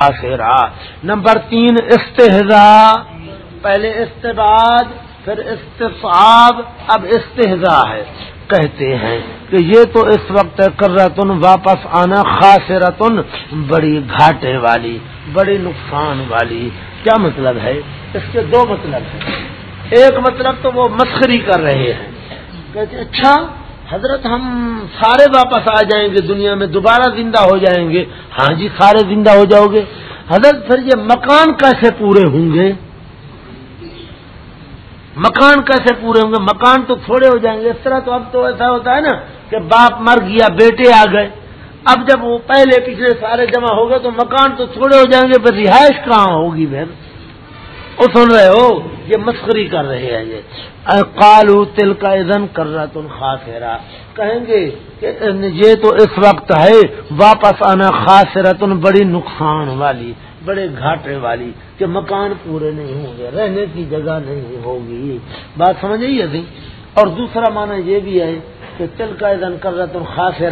آخرا number تین استحضا پہلے استباد، پھر استصاب اب استحضا ہے۔ کہتے ہیں کہ یہ تو اس وقت کر واپس آنا خاصرتن بڑی گھاٹے والی، بڑی نقصان والی۔ کیا مطلب ہے؟ اس کے دو مطلب ہیں۔ ایک مطلب تو وہ مسخری کر رہے ہیں۔ کہتے اچھا حضرت ہم سارے واپس آ جائیں گے، دنیا میں دوبارہ زندہ ہو جائیں گے۔ ہاں جی سارے زندہ ہو جاؤ گے۔ حضرت پھر یہ مکان کیسے پورے ہوں گے؟ مکان کیسے پورے ہوں گے؟ مکان تو تھوڑے ہو جائیں گے۔ اس طرح تو اب تو ایسا ہوتا ہے نا کہ باپ مر گیا، بیٹے آ گئے۔ اب جب وہ پہلے پچھلے سارے جمع ہو گئے تو مکان تو تھوڑے ہو جائیں گے پھر رہائش کہاں ہوگی پھر وہ سن رہے ہو؟ یہ مسکری کر رہے ہیں یہ۔ کالو تل کا ادن کر رہا تم خاص کہیں گے کہ یہ تو اس وقت ہے، واپس آنا خاص رتن بڑی نقصان والی، بڑے گھاٹے والی، کہ مکان پورے نہیں ہوں گے، رہنے کی جگہ نہیں ہوگی۔ بات سمجھ تھی اور دوسرا معنی یہ بھی ہے کہ تل کا ادن کر رہا تم خاص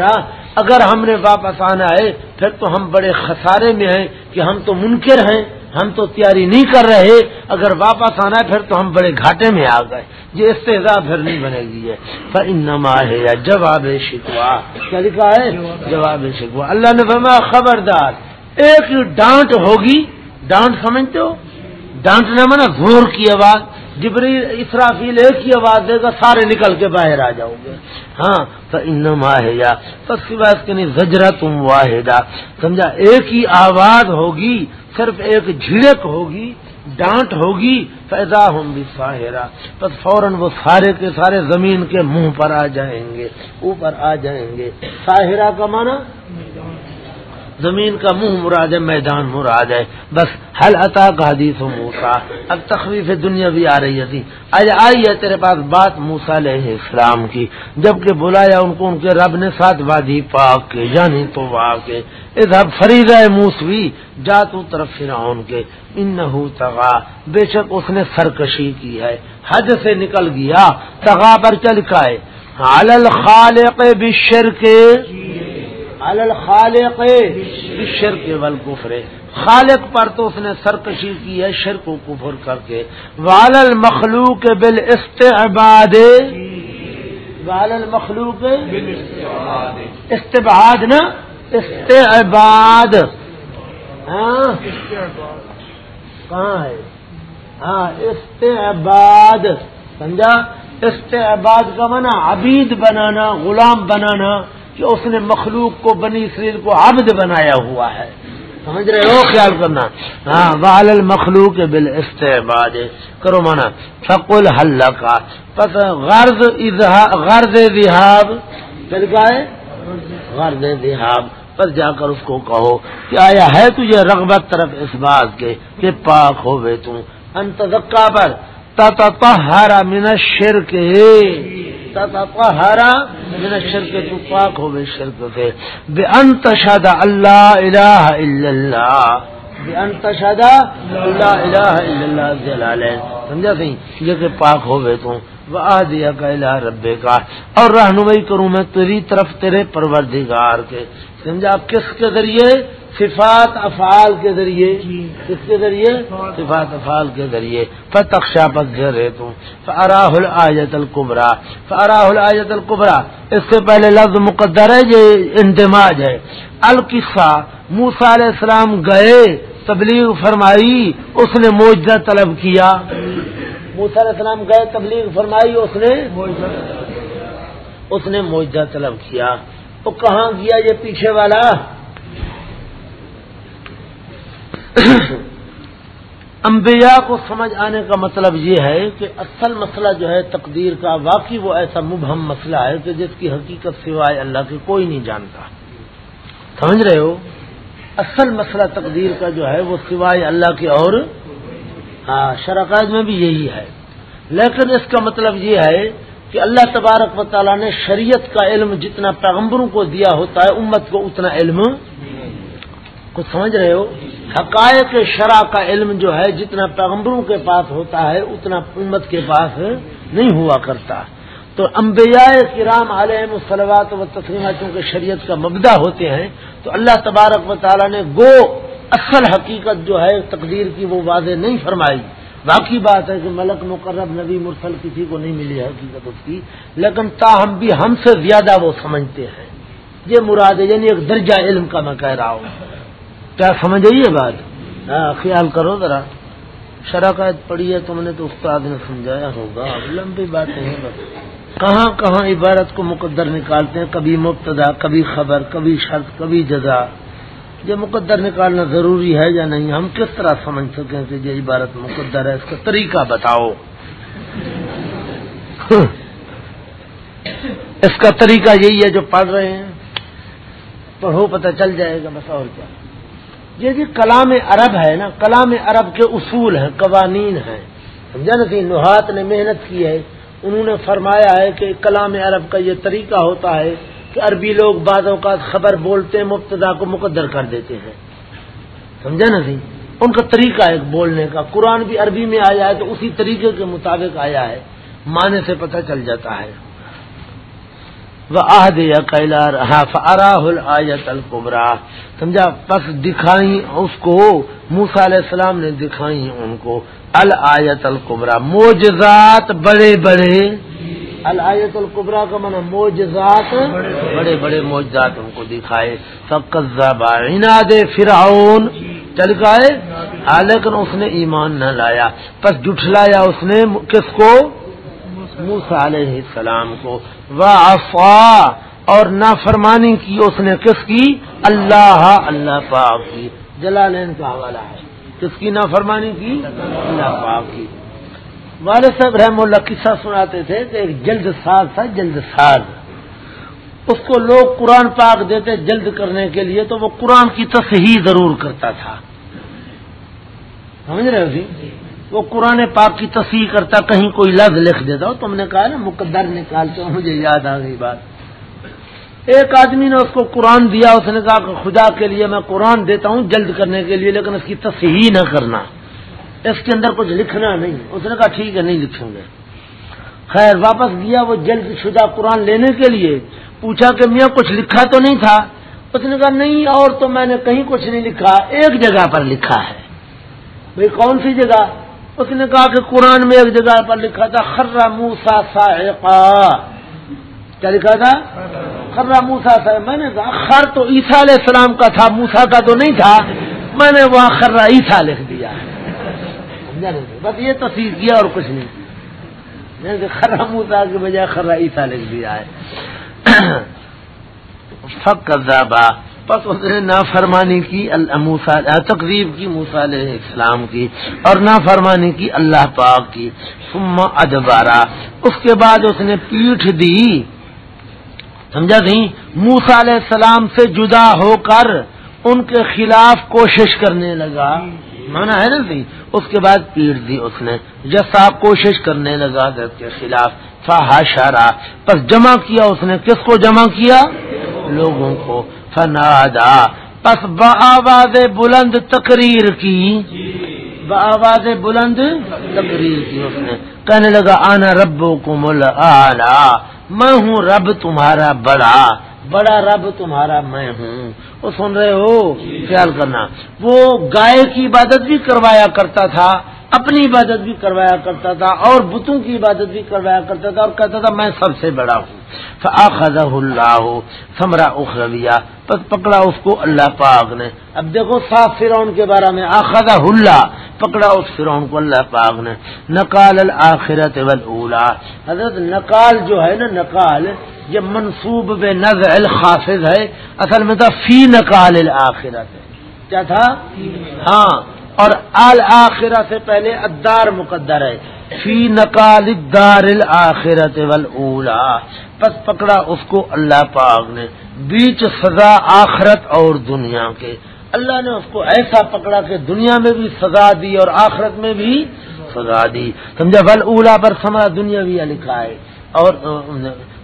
اگر ہم نے واپس آنا ہے، پھر تو ہم بڑے خسارے میں ہیں کہ ہم تو منکر ہیں۔ ہم تو تیاری نہیں کر رہے، اگر واپس آنا ہے پھر تو ہم بڑے گھاٹے میں آ گئے۔ یہ استحضا پھر نہیں بنے گی ہے پر انما ہے یا جواب شکوا کیا لکھا ہے؟ جواب شکوا اللہ نے فرمایا، خبردار، ایک ڈانٹ ہوگی، ڈانٹ سمجھتے ہو؟ ڈانٹنے میں نا زور کی آواز۔ جبری اسرافیل ایک ہی آواز دے گا، سارے نکل کے باہر آ جاؤ گے۔ ہاں تو انما ہے یا بس کی بات کہ نہیں زجرا تم واحدہ۔ سمجھا، ایک ہی آواز ہوگی، صرف ایک جھڑک ہوگی، ڈانٹ ہوگی پیدا ہوں گی ساہرا بس فوراً وہ سارے کے سارے زمین کے منہ پر آ جائیں گے، اوپر آ جائیں گے۔ ساہرا کا معنی زمین کا منہ مراد ہے، میدان مراد ہے۔ بس حل عطا کا حدیث و موسا اب تخریف دنیا بھی آ رہی تھی جی۔ آج آئی ہے تیرے پاس بات موسا علیہ اسلام کی، جبکہ بلایا ان کو ان کے رب نے ساتھ وادی پاک کے یعنی تو کے ادھر فرید ہے موسوی، جا تو طرف فرعون کے۔ ان تغا، بے شک اس نے سرکشی کی ہے۔ حج سے نکل گیا، تغا پر چل کا ہے الخالق بشر کے الخالق. شرک والکفر. خالق پر تو اس نے سرکشی کی ہے شرک و کفر کر کے. وال المخلوق بل استعباد وال المخلوق استباد نا؟ استعباد. ہاں؟ کہاں ہے؟ ہاں استعباد. سمجھا؟ استعباد کا منع عبید بنانا غلام بنانا. کہ اس نے مخلوق کو بنی اسریل کو عبد بنایا ہوا ہے۔ سمجھ رہے ہو خیال کرنا؟ ہاں وال المخلوق بل استعباد کرو مانا، فقل حل کا پس غرض غرض دہاب پھر گائے غرض دہاب پر جا کر اس کو کہو کہ آیا ہے تجھے رغبت طرف اس بات کے کہ پاک ہو بے تم انتظکا پر، تتطہر من الشرک۔ تتطہر من الشرک تو پاک ہو بے شرک سے بے انتشد اللہ الہ الا اللہ بے انتشد اللہ الہ الا اللہ جلالین سمجھا سی یہ کہ پاک ہو بے تم وہ دیا کا الہ ربے کا اور رہنمائی کروں میں تیری طرف تیرے پروردگار کے۔ سمجھا؟ آپ کس کے ذریعے؟ صفات افعال کے ذریعے کس کے ذریعے؟ صفات افعال کے ذریعے۔ فتخشا پتھر تم فراہ الجت القبرا فراہ الجت القبرا اس سے پہلے لفظ مقدر ہے یہ انتماج ہے۔ القصہ موسا علیہ السلام گئے تبلیغ فرمائی اس نے موجہ طلب کیا۔ موسا علیہ السلام گئے تبلیغ فرمائی اس نے اس نے موجہ طلب کیا۔ وہ کہاں گیا یہ پیچھے والا؟ انبیاء کو سمجھ آنے کا مطلب یہ ہے کہ اصل مسئلہ جو ہے تقدیر کا، واقعی وہ ایسا مبہم مسئلہ ہے کہ جس کی حقیقت سوائے اللہ کے کوئی نہیں جانتا۔ سمجھ رہے ہو؟ اصل مسئلہ تقدیر کا جو ہے وہ سوائے اللہ کے اور ہاں شراکت میں بھی یہی ہے۔ لیکن اس کا مطلب یہ ہے کہ اللہ تبارک و تعالیٰ نے شریعت کا علم جتنا پیغمبروں کو دیا ہوتا ہے، امت کو اتنا علم کچھ سمجھ رہے ہو؟ حقائق شرع کا علم جو ہے، جتنا پیغمبروں کے پاس ہوتا ہے، اتنا امت کے پاس نہیں ہوا کرتا۔ تو انبیاء کرام علیہ السلوات و تسلیمات چونکہ شریعت کا مبدہ ہوتے ہیں، تو اللہ تبارک و تعالیٰ نے گو اصل حقیقت جو ہے، تقدیر کی وہ واضح نہیں فرمائی۔ باقی بات ہے کہ ملک مقرب نبی مرسل کسی کو نہیں ملی حقیقت اس کی، لیکن تاہم بھی ہم سے زیادہ وہ سمجھتے ہیں۔ یہ مراد ہے یعنی ایک درجہ علم کا میں کہہ رہا ہوں۔ کیا سمجھ یہ بات۔ ہاں۔ خیال کرو ذرا۔ شراکت پڑی ہے تم نے تو استاد نے سمجھایا ہوگا۔ لمبی بات نہیں بس۔ کہاں کہاں عبارت کو مقدر نکالتے ہیں؟ کبھی مبتدا کبھی خبر کبھی شرط کبھی جزا۔ یہ مقدر نکالنا ضروری ہے یا نہیں؟ ہم کس طرح سمجھ سکیں کہ یہ عبارت مقدر ہے؟ اس کا طریقہ بتاؤ۔ اس کا طریقہ یہی ہے جو پڑھ رہے ہیں۔ پڑھو پتہ چل جائے گا بس اور کیا۔ یہ جی کلام عرب ہے نا، کلام عرب کے اصول ہیں، قوانین ہیں۔ سمجھا نا کہ نحات نے محنت کی ہے۔ انہوں نے فرمایا ہے کہ کلام عرب کا یہ طریقہ ہوتا ہے کہ عربی لوگ بعض اوقات خبر بولتے ہیں مبتدا کو مقدر کر دیتے ہیں۔ سمجھا نا سی ان کا طریقہ ہے بولنے کا۔ قرآن بھی عربی میں آیا ہے تو اسی طریقے کے مطابق آیا ہے۔ معنی سے پتہ چل جاتا ہے۔ وہ آہد یا آیت القبرا سمجھا؟ بس دکھائی اس کو موسا علیہ السلام نے دکھائی ان کو الآیت القبرا موجزات بڑے بڑے الآیت القبرا کا من موجزات بڑے بڑے موجزات ان کو دکھائے۔ سب دے فرعون، چل گئے۔ لیکن اس نے ایمان نہ لایا۔ بس جٹلایا اس نے، کس کو؟ موسا علیہ السلام کو وافا اور نافرمانی کی، اس نے کس کی؟ اللہ اللہ پاک کی۔ جلالین کا حوالہ ہے۔ کس کی نافرمانی کی؟ اللہ پاک کی۔ والد صاحب رحم اللہ قصہ سناتے تھے کہ ایک جلد ساز تھا، جلد ساز۔ اس کو لوگ قرآن پاک دیتے جلد کرنے کے لیے، تو وہ قرآن کی تصحیح ضرور کرتا تھا۔ سمجھ رہے ہو جی؟ وہ قرآن پاک کی تصحیح کرتا کہیں کوئی لفظ لکھ دیتا ہو تم نے کہا نا، مقدر نکالتے ہو مجھے یاد آ گئی بات۔ ایک آدمی نے اس کو قرآن دیا، اس نے کہا کہ خدا کے لیے میں قرآن دیتا ہوں جلد کرنے کے لیے، لیکن اس کی تصحیح نہ کرنا۔ اس کے اندر کچھ لکھنا نہیں۔ اس نے کہا، ٹھیک ہے، نہیں لکھیں گے۔ خیر، واپس گیا وہ جلد شدہ قرآن لینے کے لیے۔ پوچھا کہ میاں، کچھ لکھا تو نہیں تھا؟ اس نے کہا، نہیں، اور تو میں نے کہیں کچھ نہیں لکھا، ایک جگہ پر لکھا ہے۔ بھائی کون سی جگہ؟ اس نے کہا کہ قرآن میں ایک جگہ پر لکھا تھا خرا موسا سا کیا لکھا تھا؟ خرا موسا صاحب میں نے کہا، خر تو عیسیٰ علیہ السلام کا تھا موسا کا تو نہیں تھا۔ میں نے وہاں خرا عیسا لکھ دیا۔ بس یہ تصویر کیا اور کچھ نہیں۔ خرا موسا کے بجائے خرا عیسا لکھ دیا ہے۔ فک بس اس نے نافرمانی کی تقریب کی موسا علیہ السلام کی اور نافرمانی کی اللہ پاک کی۔ ادبارہ اس کے بعد اس نے پیٹھ دی۔ سمجھا نہیں؟ موسا علیہ السلام سے جدا ہو کر ان کے خلاف کوشش کرنے لگا۔ مانا ہے نا سی اس کے بعد پیٹ دی اس نے۔ جیسا کوشش کرنے لگا کے خلاف۔ فہاشارا پس جمع کیا اس نے؟ کس کو جمع کیا؟ لوگوں کو۔ فنادا۔ پس بآواز بلند تقریر کی۔ بآواز بلند تقریر کی اس نے۔ کہنے لگا آنا ربو کو مل میں ہوں رب تمہارا بڑا۔ بڑا رب تمہارا میں ہوں۔ وہ سن رہے ہو؟ خیال کرنا۔ وہ گائے کی عبادت بھی کروایا کرتا تھا۔ اپنی عبادت بھی کروایا کرتا تھا اور بتوں کی عبادت بھی کروایا کرتا تھا اور کہتا تھا میں سب سے بڑا ہوں۔ آخذ اللہ سمرا اخرویہ پس پکڑا اس کو اللہ پاک نے۔ اب دیکھو صاف فرعون کے بارے میں۔ آخذ اللہ پکڑا اس فرعون کو اللہ پاک نے۔ نقال الآخرت والا حضرت نقال جو ہے نا، نقال، یہ منصوب بے نظ الخافظ ہے۔ اصل میں تھا فی نقال الآخرت۔ کیا تھا؟ ہاں۔ اور الآخرہ سے پہلے ادار مقدر ہے۔ فی نقال دار الآخرت والا پس پکڑا اس کو اللہ پاک نے۔ بیچ سزا آخرت اور دنیا کے۔ اللہ نے اس کو ایسا پکڑا کہ دنیا میں بھی سزا دی اور آخرت میں بھی سزا دی۔ سمجھا؟ ول اولا پر سما دنیا بھی لکھا ہے۔ اور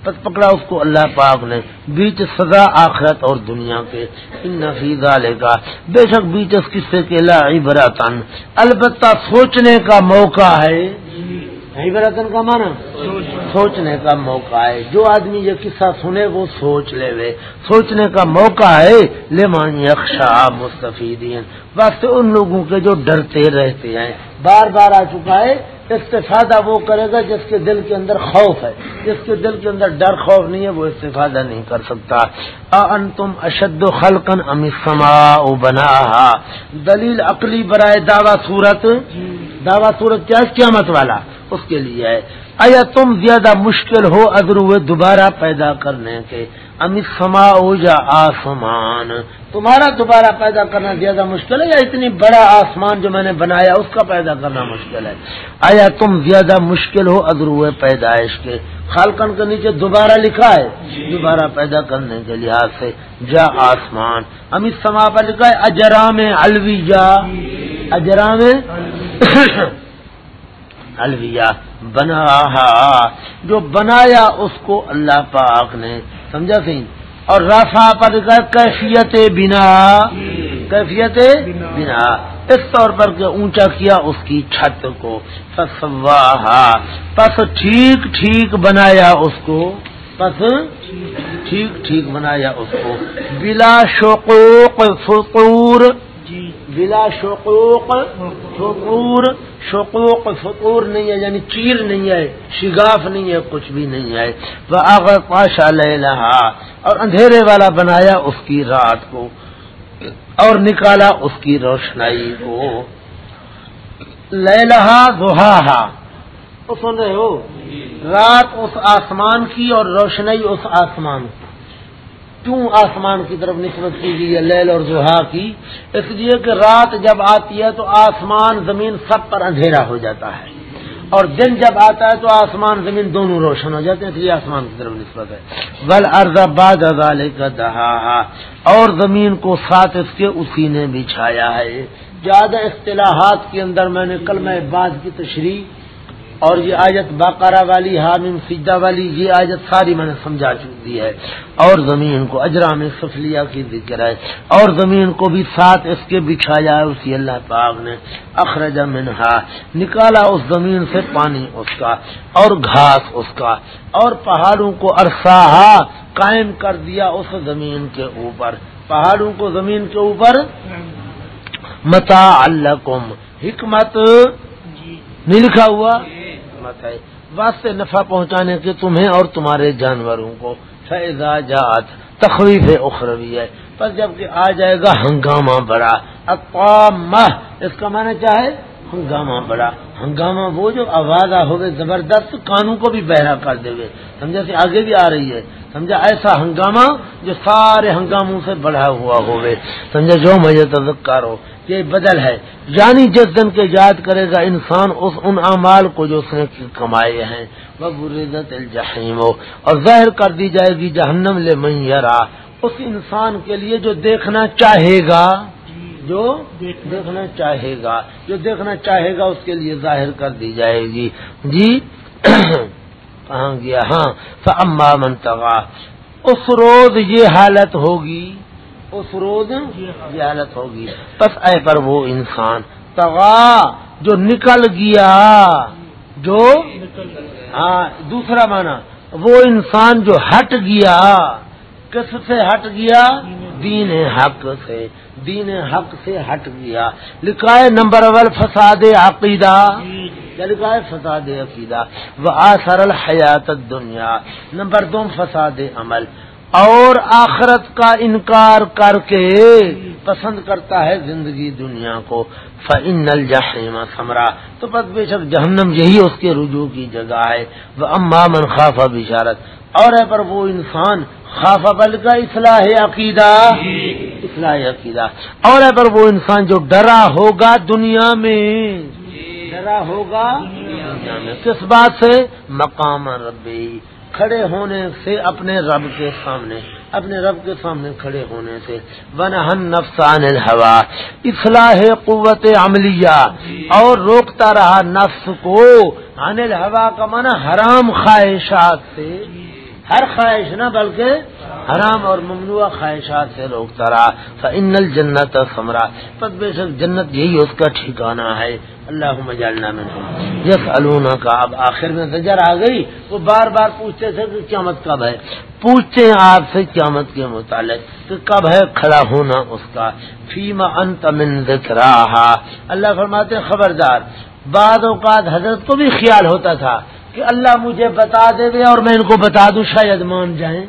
پس پکڑا اس کو اللہ پاک نے، بیچ سزا آخرت اور دنیا کے۔ ان نفیزہ لے کا بے شک بیچ اس قصے کے لا عبرتن البتہ سوچنے کا موقع ہے۔ عبرتن کا مانا سوچنے کا موقع ہے۔ جو آدمی یہ قصہ سنے وہ سوچ لے وے۔ سوچنے کا موقع ہے۔ لمن یکشا مستفیدین۔ بس ان لوگوں کے جو ڈرتے رہتے ہیں۔ بار بار آ چکا ہے۔ استفادہ وہ کرے گا جس کے دل کے اندر خوف ہے۔ جس کے دل کے اندر ڈر خوف نہیں ہے، وہ استفادہ نہیں کر سکتا۔ ان تم اشد خلقن ام سما بنا دلیل عقلی برائے دعوی صورت۔ دعوی صورت کیا قیامت والا۔ اس کے لیے ہے۔ ایا تم زیادہ مشکل ہو ادر دوبارہ پیدا کرنے کے؟ امت سما یا آسمان؟ تمہارا دوبارہ پیدا کرنا زیادہ مشکل ہے یا اتنی بڑا آسمان جو میں نے بنایا اس کا پیدا کرنا مشکل ہے؟ آیا تم زیادہ مشکل ہو ادرو پیدائش کے؟ خالکن کے نیچے دوبارہ لکھا ہے۔ دوبارہ پیدا کرنے کے لحاظ سے جا آسمان۔ امت سما پر لکھا ہے اجرام الویا اجرام الویا بنا جو بنایا اس کو اللہ پاک نے سمجھا سی اور رافا پر کیفیت بنا۔ کیفیت بنا۔ اس طور پر کہ اونچا کیا اس کی چھت کو۔ پس ٹھیک ٹھیک بنایا اس کو۔ پس ٹھیک ٹھیک بنایا اس کو۔ بلا شوقوق فطور۔ بلا شوقوق فطور۔ شوقوق فطور نہیں ہے یعنی چیر نہیں ہے، شگاف نہیں ہے، کچھ بھی نہیں ہے۔ وہ اگر پاشا لے اور اندھیرے والا بنایا اس کی رات کو، اور نکالا اس کی روشنائی کو۔ لہا دہا سن رہے ہو؟ رات اس آسمان کی اور روشنائی اس آسمان کی۔ کیوں آسمان کی طرف نسبت کی گئی ہے لیل اور زحا کی؟ اس لیے کہ رات جب آتی ہے تو آسمان زمین سب پر اندھیرا ہو جاتا ہے۔ اور دن جب آتا ہے تو آسمان زمین دونوں روشن ہو جاتے ہیں، اس لیے آسمان کی طرف نسبت ہے۔ بل ارض باد کا دہا اور زمین کو ساتھ اس کے اسی نے بچھایا ہے۔ زیادہ اصطلاحات کے اندر میں نے کل میں بعد کی تشریح اور یہ آیت باقارہ والی حامم سجدہ والی یہ آیت ساری میں نے سمجھا چکی ہے۔ اور زمین کو اجرا میں سفلیہ کی ذکر ہے۔ اور زمین کو بھی ساتھ اس کے بچھایا ہے اسی اللہ پاک نے۔ اخرج منہا۔ نکالا اس زمین سے پانی اس کا اور گھاس اس کا۔ اور پہاڑوں کو ارسا قائم کر دیا اس زمین کے اوپر۔ پہاڑوں کو زمین کے اوپر؟ متا اللہ حکمت نہیں لکھا ہوا؟ حکمت ہے۔ واسطے نفع پہنچانے کے تمہیں اور تمہارے جانوروں کو۔ فیضا جات تخویف اخروی ہے پر جبکہ آ جائے گا ہنگامہ بڑا۔ اقام اس کا معنی چاہے ہنگامہ بڑا۔ ہنگامہ وہ جو آواز ہوگی زبردست کانوں کو بھی بہرا کر دے گے سمجھا سے آگے بھی آ رہی ہے۔ سمجھا ایسا ہنگامہ جو سارے ہنگاموں سے بڑھا ہوا ہوگے سمجھا جو مجھے تذکار ہو۔ یہ بدل ہے۔ یعنی جس دن کے یاد کرے گا انسان اس ان اعمال کو جو اس نے کمائے ہیں۔ وہ الجحیم اور ظاہر کر دی جائے گی جہنم لے میرا اس انسان کے لیے جو دیکھنا چاہے گا، جو دیکھنا چاہے گا، جو دیکھنا چاہے گا اس کے لیے ظاہر کر دی جائے گی۔ جی کہاں گیا؟ ہاں۔ فما منتوا اس روز یہ حالت ہوگی اس روز یہ حالت ہوگی۔ بس اے پر وہ انسان۔ تغا جو نکل گیا جو ہاں دوسرا مانا وہ انسان جو ہٹ گیا کس سے ہٹ گیا؟ دین حق سے۔ دین حق سے ہٹ گیا۔ لکھا ہے نمبر اول فساد عقیدہ۔ کیا لکھا ہے؟ فساد عقیدہ۔ وہ آسر حیات دنیا نمبر دو فساد عمل۔ اور آخرت کا انکار کر کے پسند کرتا ہے زندگی دنیا کو۔ فن الجحیم سمرا تو بس بے شک جہنم یہی اس کے رجوع کی جگہ ہے۔ وہ اما من خافا بشارت۔ اور ہے پر وہ انسان خافا بل کا اصلاح عقیدہ۔ اصلاح عقیدہ۔ اور ہے پر وہ انسان جو ڈرا ہوگا دنیا میں۔ ڈرا ہوگا دنیا میں۔ کس بات سے؟ مقام ربی۔ کھڑے ہونے سے اپنے رب کے سامنے، اپنے رب کے سامنے کھڑے ہونے سے۔ ونہن نفسان الحوا اصلاح قوت عملیہ اور روکتا رہا نفس کو الحوا کا معنی حرام خواہشات سے۔ ہر خواہش نہ، بلکہ حرام اور ممنوع خواہشات سے روکتا رہا فن الجنت سمرا پس بے شک جنت یہی اس کا ٹھکانا ہے۔ اللہ مجالنا میں یس النا کا اب آخر میں زجر آ گئی۔ وہ بار بار پوچھتے تھے کہ قیامت کب ہے؟ پوچھتے ہیں آپ سے قیامت کے متعلق کہ کب ہے کھڑا ہونا اس کا۔ فیما انت من ذکر اللہ فرماتے خبردار۔ بعد اوقات حضرت کو بھی خیال ہوتا تھا۔ کہ اللہ مجھے بتا دے دے اور میں ان کو بتا دوں، شاید مان جائیں۔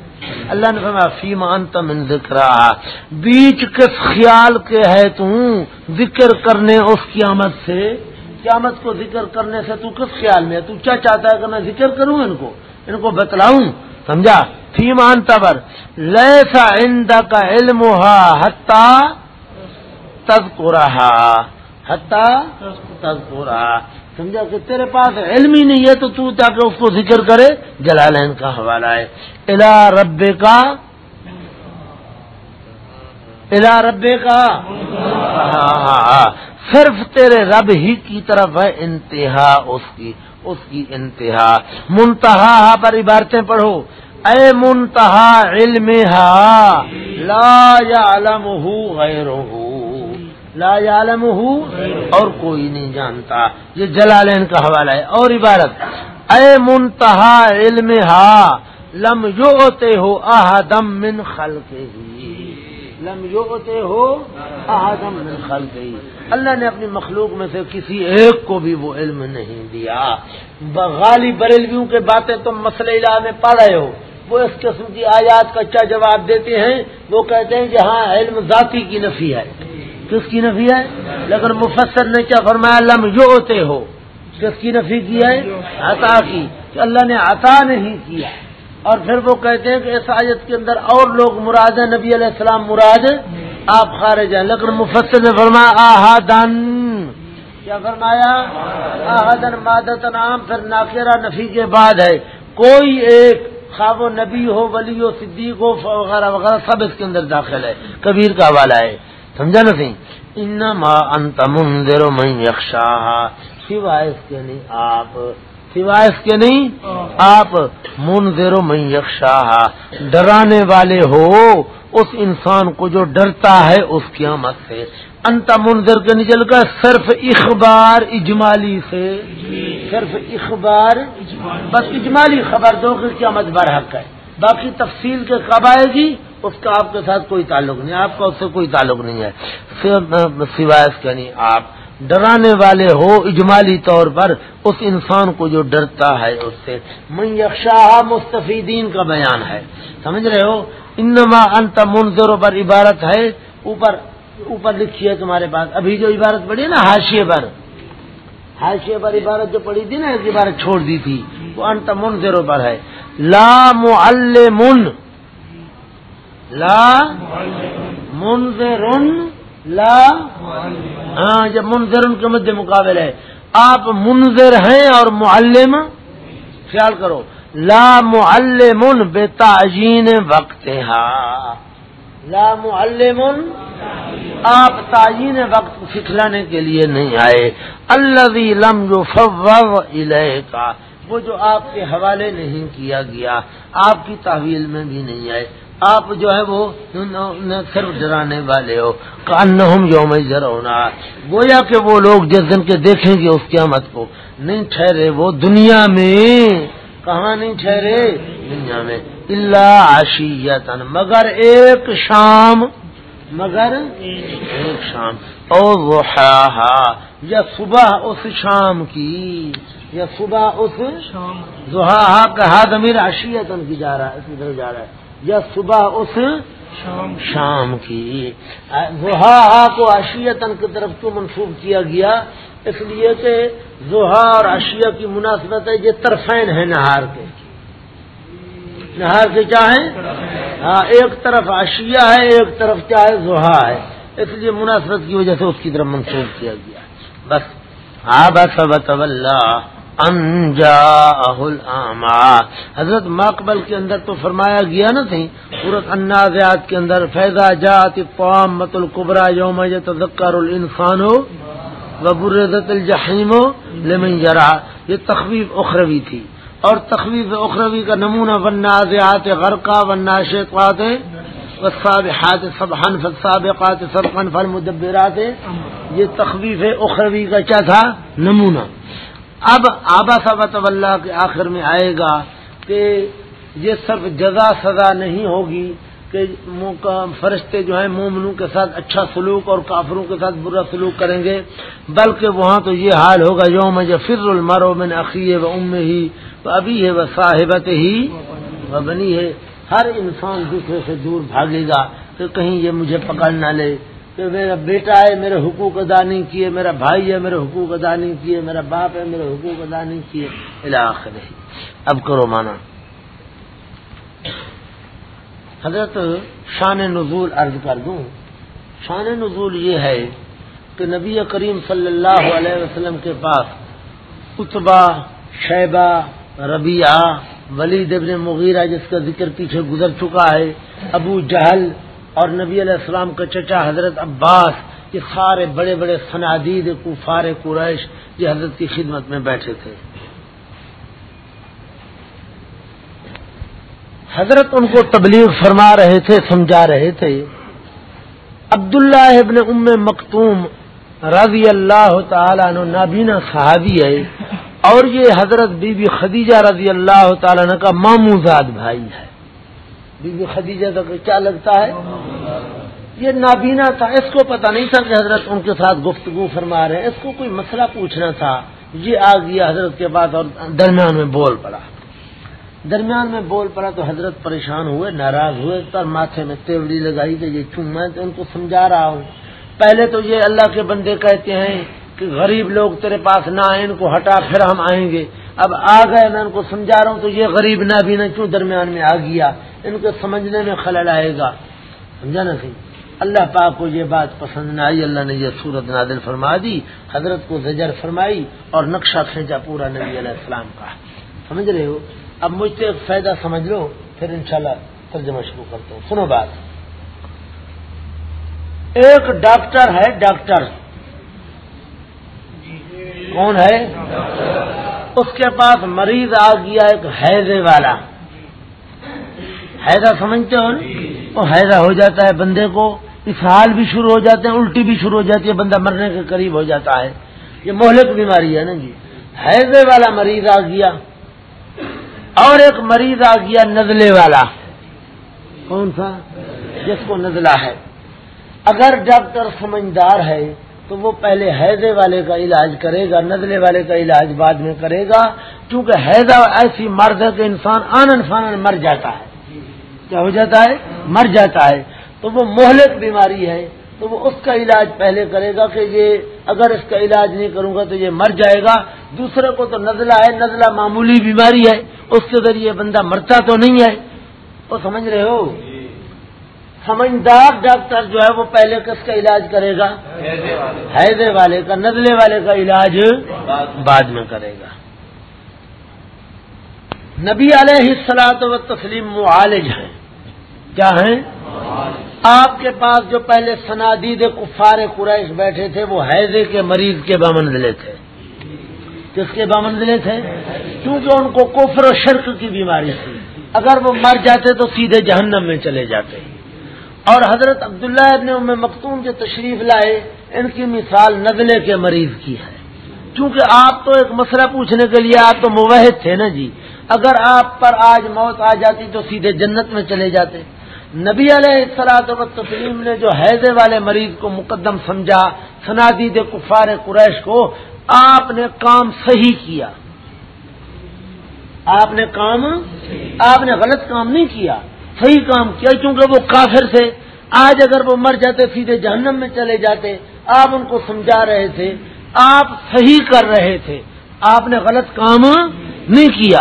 اللہ نے فرمایا فیما انت من ذکر بیچ کس خیال کے ہے تو ذکر کرنے اس قیامت سے؟ قیامت کو ذکر کرنے سے تو کس خیال میں تو کیا چاہتا ہے کہ میں ذکر کروں ان کو؟ ان کو بتلاؤں، سمجھا؟ فیمان تبر لیسا اندا کا علم حتہ تب کو رہا سمجھا کہ تیرے پاس علم ہی نہیں ہے تو تو تاکہ اس کو ذکر کرے۔ جلالین کا حوالہ ہے۔ الا رب کا الا رب کا صرف تیرے رب ہی کی طرف ہے انتہا، اس کی اس کی انتہا۔ منتہا پر عبارتیں پڑھو۔ اے منتہا علم لا علم غیر لا علم اور کوئی نہیں جانتا۔ یہ جلالین کا حوالہ ہے اور عبارت اے منتہا علم ہا لم یوتے ہو احدم من خلق ہی لم یوتے ہو احدم من خلق ہی اللہ نے اپنی مخلوق میں سے کسی ایک کو بھی وہ علم نہیں دیا۔ بغالی بریلویوں کے باتیں تم مسئلہ علا میں پا رہے ہو۔ وہ اس قسم کی آیات کا کیا جواب دیتے ہیں؟ وہ کہتے ہیں کہ ہاں علم ذاتی کی نفی ہے۔ کس کی نفی ہے؟ لیکن مفسر نے کیا فرمایا، لم یوتے ہو۔ کس کی نفی کی ہے؟ عطا کی، کہ اللہ نے عطا نہیں کیا۔ اور پھر وہ کہتے ہیں کہ اس آیت کے اندر اور لوگ مراد ہیں، نبی علیہ السلام مراد آپ خارج ہیں۔ لیکن مفسر نے فرمایا، آہدن۔ کیا فرمایا؟ آہدن مادت نام پھر ناکرہ نفی کے بعد ہے۔ کوئی ایک خواب و نبی ہو، ولی ہو، صدیق ہو، وغیرہ وغیرہ، سب اس کے اندر داخل ہے۔ کبیر کا حوالہ ہے۔ سمجھا نہیں ان انت منظر من سوائے اس کے نہیں آپ. سوائے اس کے نہیں آپ. منظر من یکشا ڈرانے والے ہو. اس انسان کو جو ڈرتا ہے اس قیامت سے. انت منظر کے نچل کا صرف اخبار اجمالی سے. صرف اخبار. بس اجمالی خبر دو کہ قیامت برحق ہے. باقی تفصیل کے کب آئے گی جی، اس کا آپ کے ساتھ کوئی تعلق نہیں، آپ کا اس سے کوئی تعلق نہیں ہے۔ سوائے اس کے نہیں آپ ڈرانے والے ہو اجمالی طور پر، اس انسان کو جو ڈرتا ہے اس سے۔ من یکشاہ مستفیدین کا بیان ہے۔ سمجھ رہے ہو؟ انما انت منظر پر عبارت ہے۔ اوپر اوپر لکھی ہے تمہارے پاس۔ ابھی جو عبارت پڑی نا، حاشیے پر۔ حاشیے پر عبارت جو پڑی تھی نا عبارت چھوڑ دی تھی۔ وہ انت منظر پر ہے۔ لا معلمن لا منظر لا ہاں جب منظر ان کے مدد مقابل ہے۔ آپ منظر ہیں اور معلم، خیال کرو۔ لا معلم بے تعین وقت لا معلم آپ تعین وقت سکھلانے کے لیے نہیں آئے۔ اللہ لم جو فو کا وہ جو آپ کے حوالے نہیں کیا گیا، آپ کی تحویل میں بھی نہیں آئے۔ آپ جو ہے وہ صرف ڈرانے والے ہو کان یوم جرونا گویا کہ وہ لوگ جس دن کے دیکھیں گے اس قیامت کو۔ نہیں ٹھہرے وہ دنیا میں۔ کہاں نہیں ٹھہرے؟ دنیا میں۔ اللہ آشیتن مگر ایک شام۔ مگر ایک شام۔ اور وہ یا صبح اس شام کی۔ یا صبح اس شام کا ہاتھ امیر آشیتن کی جا رہا ہے اسی طرح جا رہا ہے۔ یا صبح اس شام کی۔ زحا کو اشیتن کی طرف کیوں منسوخ کیا گیا؟ اس لیے کہ زحا اور اشیا کی مناسبت ہے یہ طرفین ہے نہار کے۔ نہار کے کیا ہے ہاں ایک طرف اشیا ہے ایک طرف کیا ہے؟ زحا ہے۔ اس لیے مناسبت کی وجہ سے اس کی طرف منسوخ کیا گیا۔ بس۔ ہاں بس اللہ انجا حضرت مقبل کے اندر تو فرمایا گیا نا تھی سورت انازیات کے اندر فیضا جات قوام مت القبرا یوم تذکر الانسان ہو الجحیم ہو لمن جرا یہ تخویف اخروی تھی۔ اور تخویف اخروی کا نمونہ وننا زیات غرقہ وننا شیخات وصاب ہاتھ سب فسابقات فل مدبرات یہ تخویف اخروی کا کیا تھا؟ نمونہ۔ اب آبا صبت اللہ کے آخر میں آئے گا کہ یہ صرف جزا سزا نہیں ہوگی کہ فرشتے جو ہیں مومنوں کے ساتھ اچھا سلوک اور کافروں کے ساتھ برا سلوک کریں گے، بلکہ وہاں تو یہ حال ہوگا، یوم فر المرو من عقی و ام ہی ابھی ہے وہ صاحبت ہی وہ بنی ہے ہر انسان دوسرے سے دور بھاگے گا کہ کہیں یہ مجھے پکڑ نہ لے۔ کہ میرا بیٹا ہے، میرے حقوق ادا نہیں کیے، میرا بھائی ہے، میرے حقوق ادا نہیں کیے، میرا باپ ہے، میرے حقوق ادا نہیں کیے۔ علاقے اب کرو مانا حضرت شان نزول عرض کر دوں۔ شان نزول یہ ہے کہ نبی کریم صلی اللہ علیہ وسلم کے پاس اتبا شیبہ ربیہ ولید ابن مغیرہ جس کا ذکر پیچھے گزر چکا ہے، ابو جہل اور نبی علیہ السلام کا چچا حضرت عباس، یہ سارے بڑے بڑے صنادید کفار قریش، یہ حضرت کی خدمت میں بیٹھے تھے۔ حضرت ان کو تبلیغ فرما رہے تھے، سمجھا رہے تھے۔ عبداللہ ابن ام مکتوم رضی اللہ تعالیٰ عنہ نابینا صحابی ہے۔ اور یہ حضرت بی بی خدیجہ رضی اللہ تعالیٰ عنہ کا ماموزاد بھائی ہے۔ بی بی خدیجہ کا کیا لگتا ہے؟ یہ نابینا تھا۔ اس کو پتا نہیں تھا کہ حضرت ان کے ساتھ گفتگو فرما رہے ہیں۔ اس کو کوئی مسئلہ پوچھنا تھا۔ یہ آ گیا حضرت کے بعد اور درمیان میں بول پڑا۔ درمیان میں بول پڑا تو حضرت پریشان ہوئے، ناراض ہوئے۔ پر ماتھے میں تیوڑی لگائی کہ یہ چون میں ان کو سمجھا رہا ہوں۔ پہلے تو یہ اللہ کے بندے کہتے ہیں کہ غریب لوگ تیرے پاس نہ آئے ان کو ہٹا، پھر ہم آئیں گے۔ اب آ گئے، میں ان کو سمجھا رہا ہوں تو یہ غریب نہ بھی نہ کیوں درمیان میں آ گیا؟ ان کو سمجھنے میں خلل آئے گا۔ سمجھا نا سی اللہ پاک کو یہ بات پسند نہ آئی، اللہ نے یہ صورت نادل فرما دی، حضرت کو زجر فرمائی اور نقشہ کھینچا پورا نبی علیہ السلام کا۔ سمجھ رہے ہو؟ اب مجھ سے ایک فائدہ سمجھ لو، پھر انشاءاللہ ترجمہ شروع کرتا ہوں۔ سنو بات۔ ایک ڈاکٹر ہے، ڈاکٹر۔ کون ہے؟ اس کے پاس مریض آ گیا، ایک حیضے والا۔ حیضہ سمجھتے ہو وہ حیضہ ہو جاتا ہے بندے کو اسحال بھی شروع ہو جاتے ہیں الٹی بھی شروع ہو جاتی ہے بندہ مرنے کے قریب ہو جاتا ہے۔ یہ مہلک بیماری ہے نا جی۔ حیضے والا مریض آ گیا۔ اور ایک مریض آ گیا نزلے والا۔ کون سا؟ جس کو نزلہ ہے۔ اگر ڈاکٹر سمجھدار ہے تو وہ پہلے حیضے والے کا علاج کرے گا نزلے والے کا علاج بعد میں کرے گا۔ کیونکہ حیضہ ایسی مرد ہے کہ انسان آنن فانن مر جاتا ہے۔ کیا ہو جاتا ہے؟ مر جاتا ہے۔ تو وہ مہلک بیماری ہے۔ تو وہ اس کا علاج پہلے کرے گا کہ یہ اگر اس کا علاج نہیں کروں گا تو یہ مر جائے گا۔ دوسرے کو تو نزلہ ہے نزلہ معمولی بیماری ہے۔ اس کے ذریعے بندہ مرتا تو نہیں ہے۔ وہ سمجھ رہے ہو؟ سمجھدار ڈاکٹر جو ہے وہ پہلے کس کا علاج کرے گا؟ حیدے والے۔ کا نزلے والے کا علاج بعد میں کرے گا۔ نبی علیہ السلاط و تسلیم معالج ہیں۔ کیا ہیں؟ آپ کے پاس جو پہلے سنادید کفار قریش بیٹھے تھے، وہ حیضے کے مریض کے بامنزلے تھے۔ کس کے بامنزلے تھے؟ کیونکہ ان کو کفر و شرک کی بیماری تھی۔ اگر وہ مر جاتے تو سیدھے جہنم میں چلے جاتے۔ اور حضرت عبداللہ ابن ام مختوم جو تشریف لائے، ان کی مثال نزلے کے مریض کی ہے۔ کیونکہ آپ تو ایک مسئلہ پوچھنے کے لیے آپ تو موحد تھے نا جی۔ اگر آپ پر آج موت آ جاتی تو سیدھے جنت میں چلے جاتے۔ نبی علیہ السلاط و تسلیم نے جو حیضے والے مریض کو مقدم سمجھا، سنادید کفار قریش کو، آپ نے کام صحیح کیا۔ آپ نے کام، آپ نے غلط کام نہیں کیا۔ صحیح کام کیا، کیونکہ وہ کافر تھے۔ آج اگر وہ مر جاتے، سیدھے جہنم میں چلے جاتے۔ آپ ان کو سمجھا رہے تھے، آپ صحیح کر رہے تھے۔ آپ نے غلط کام نہیں کیا۔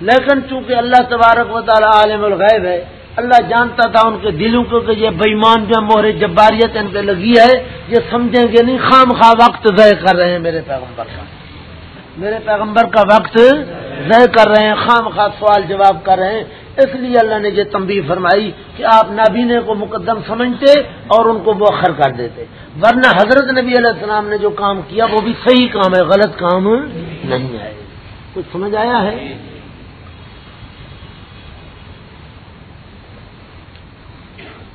لیکن چونکہ اللہ تبارک و تعالی عالم الغیب ہے، اللہ جانتا تھا ان کے دلوں کو کہ یہ بےمان جو مہر جباریت ان پہ لگی ہے، یہ سمجھیں گے نہیں، خام خواہ وقت ضائع کر رہے ہیں میرے پیغمبر کا۔ میرے پیغمبر کا وقت ضائع کر رہے ہیں، خام خواہ سوال جواب کر رہے ہیں۔ اس لیے اللہ نے یہ تنبیہ فرمائی کہ آپ نابینے کو مقدم سمجھتے اور ان کو بخر کر دیتے۔ ورنہ حضرت نبی علیہ السلام نے جو کام کیا، وہ بھی صحیح کام ہے، غلط کام نہیں ہے۔ کچھ سمجھ آیا ہے؟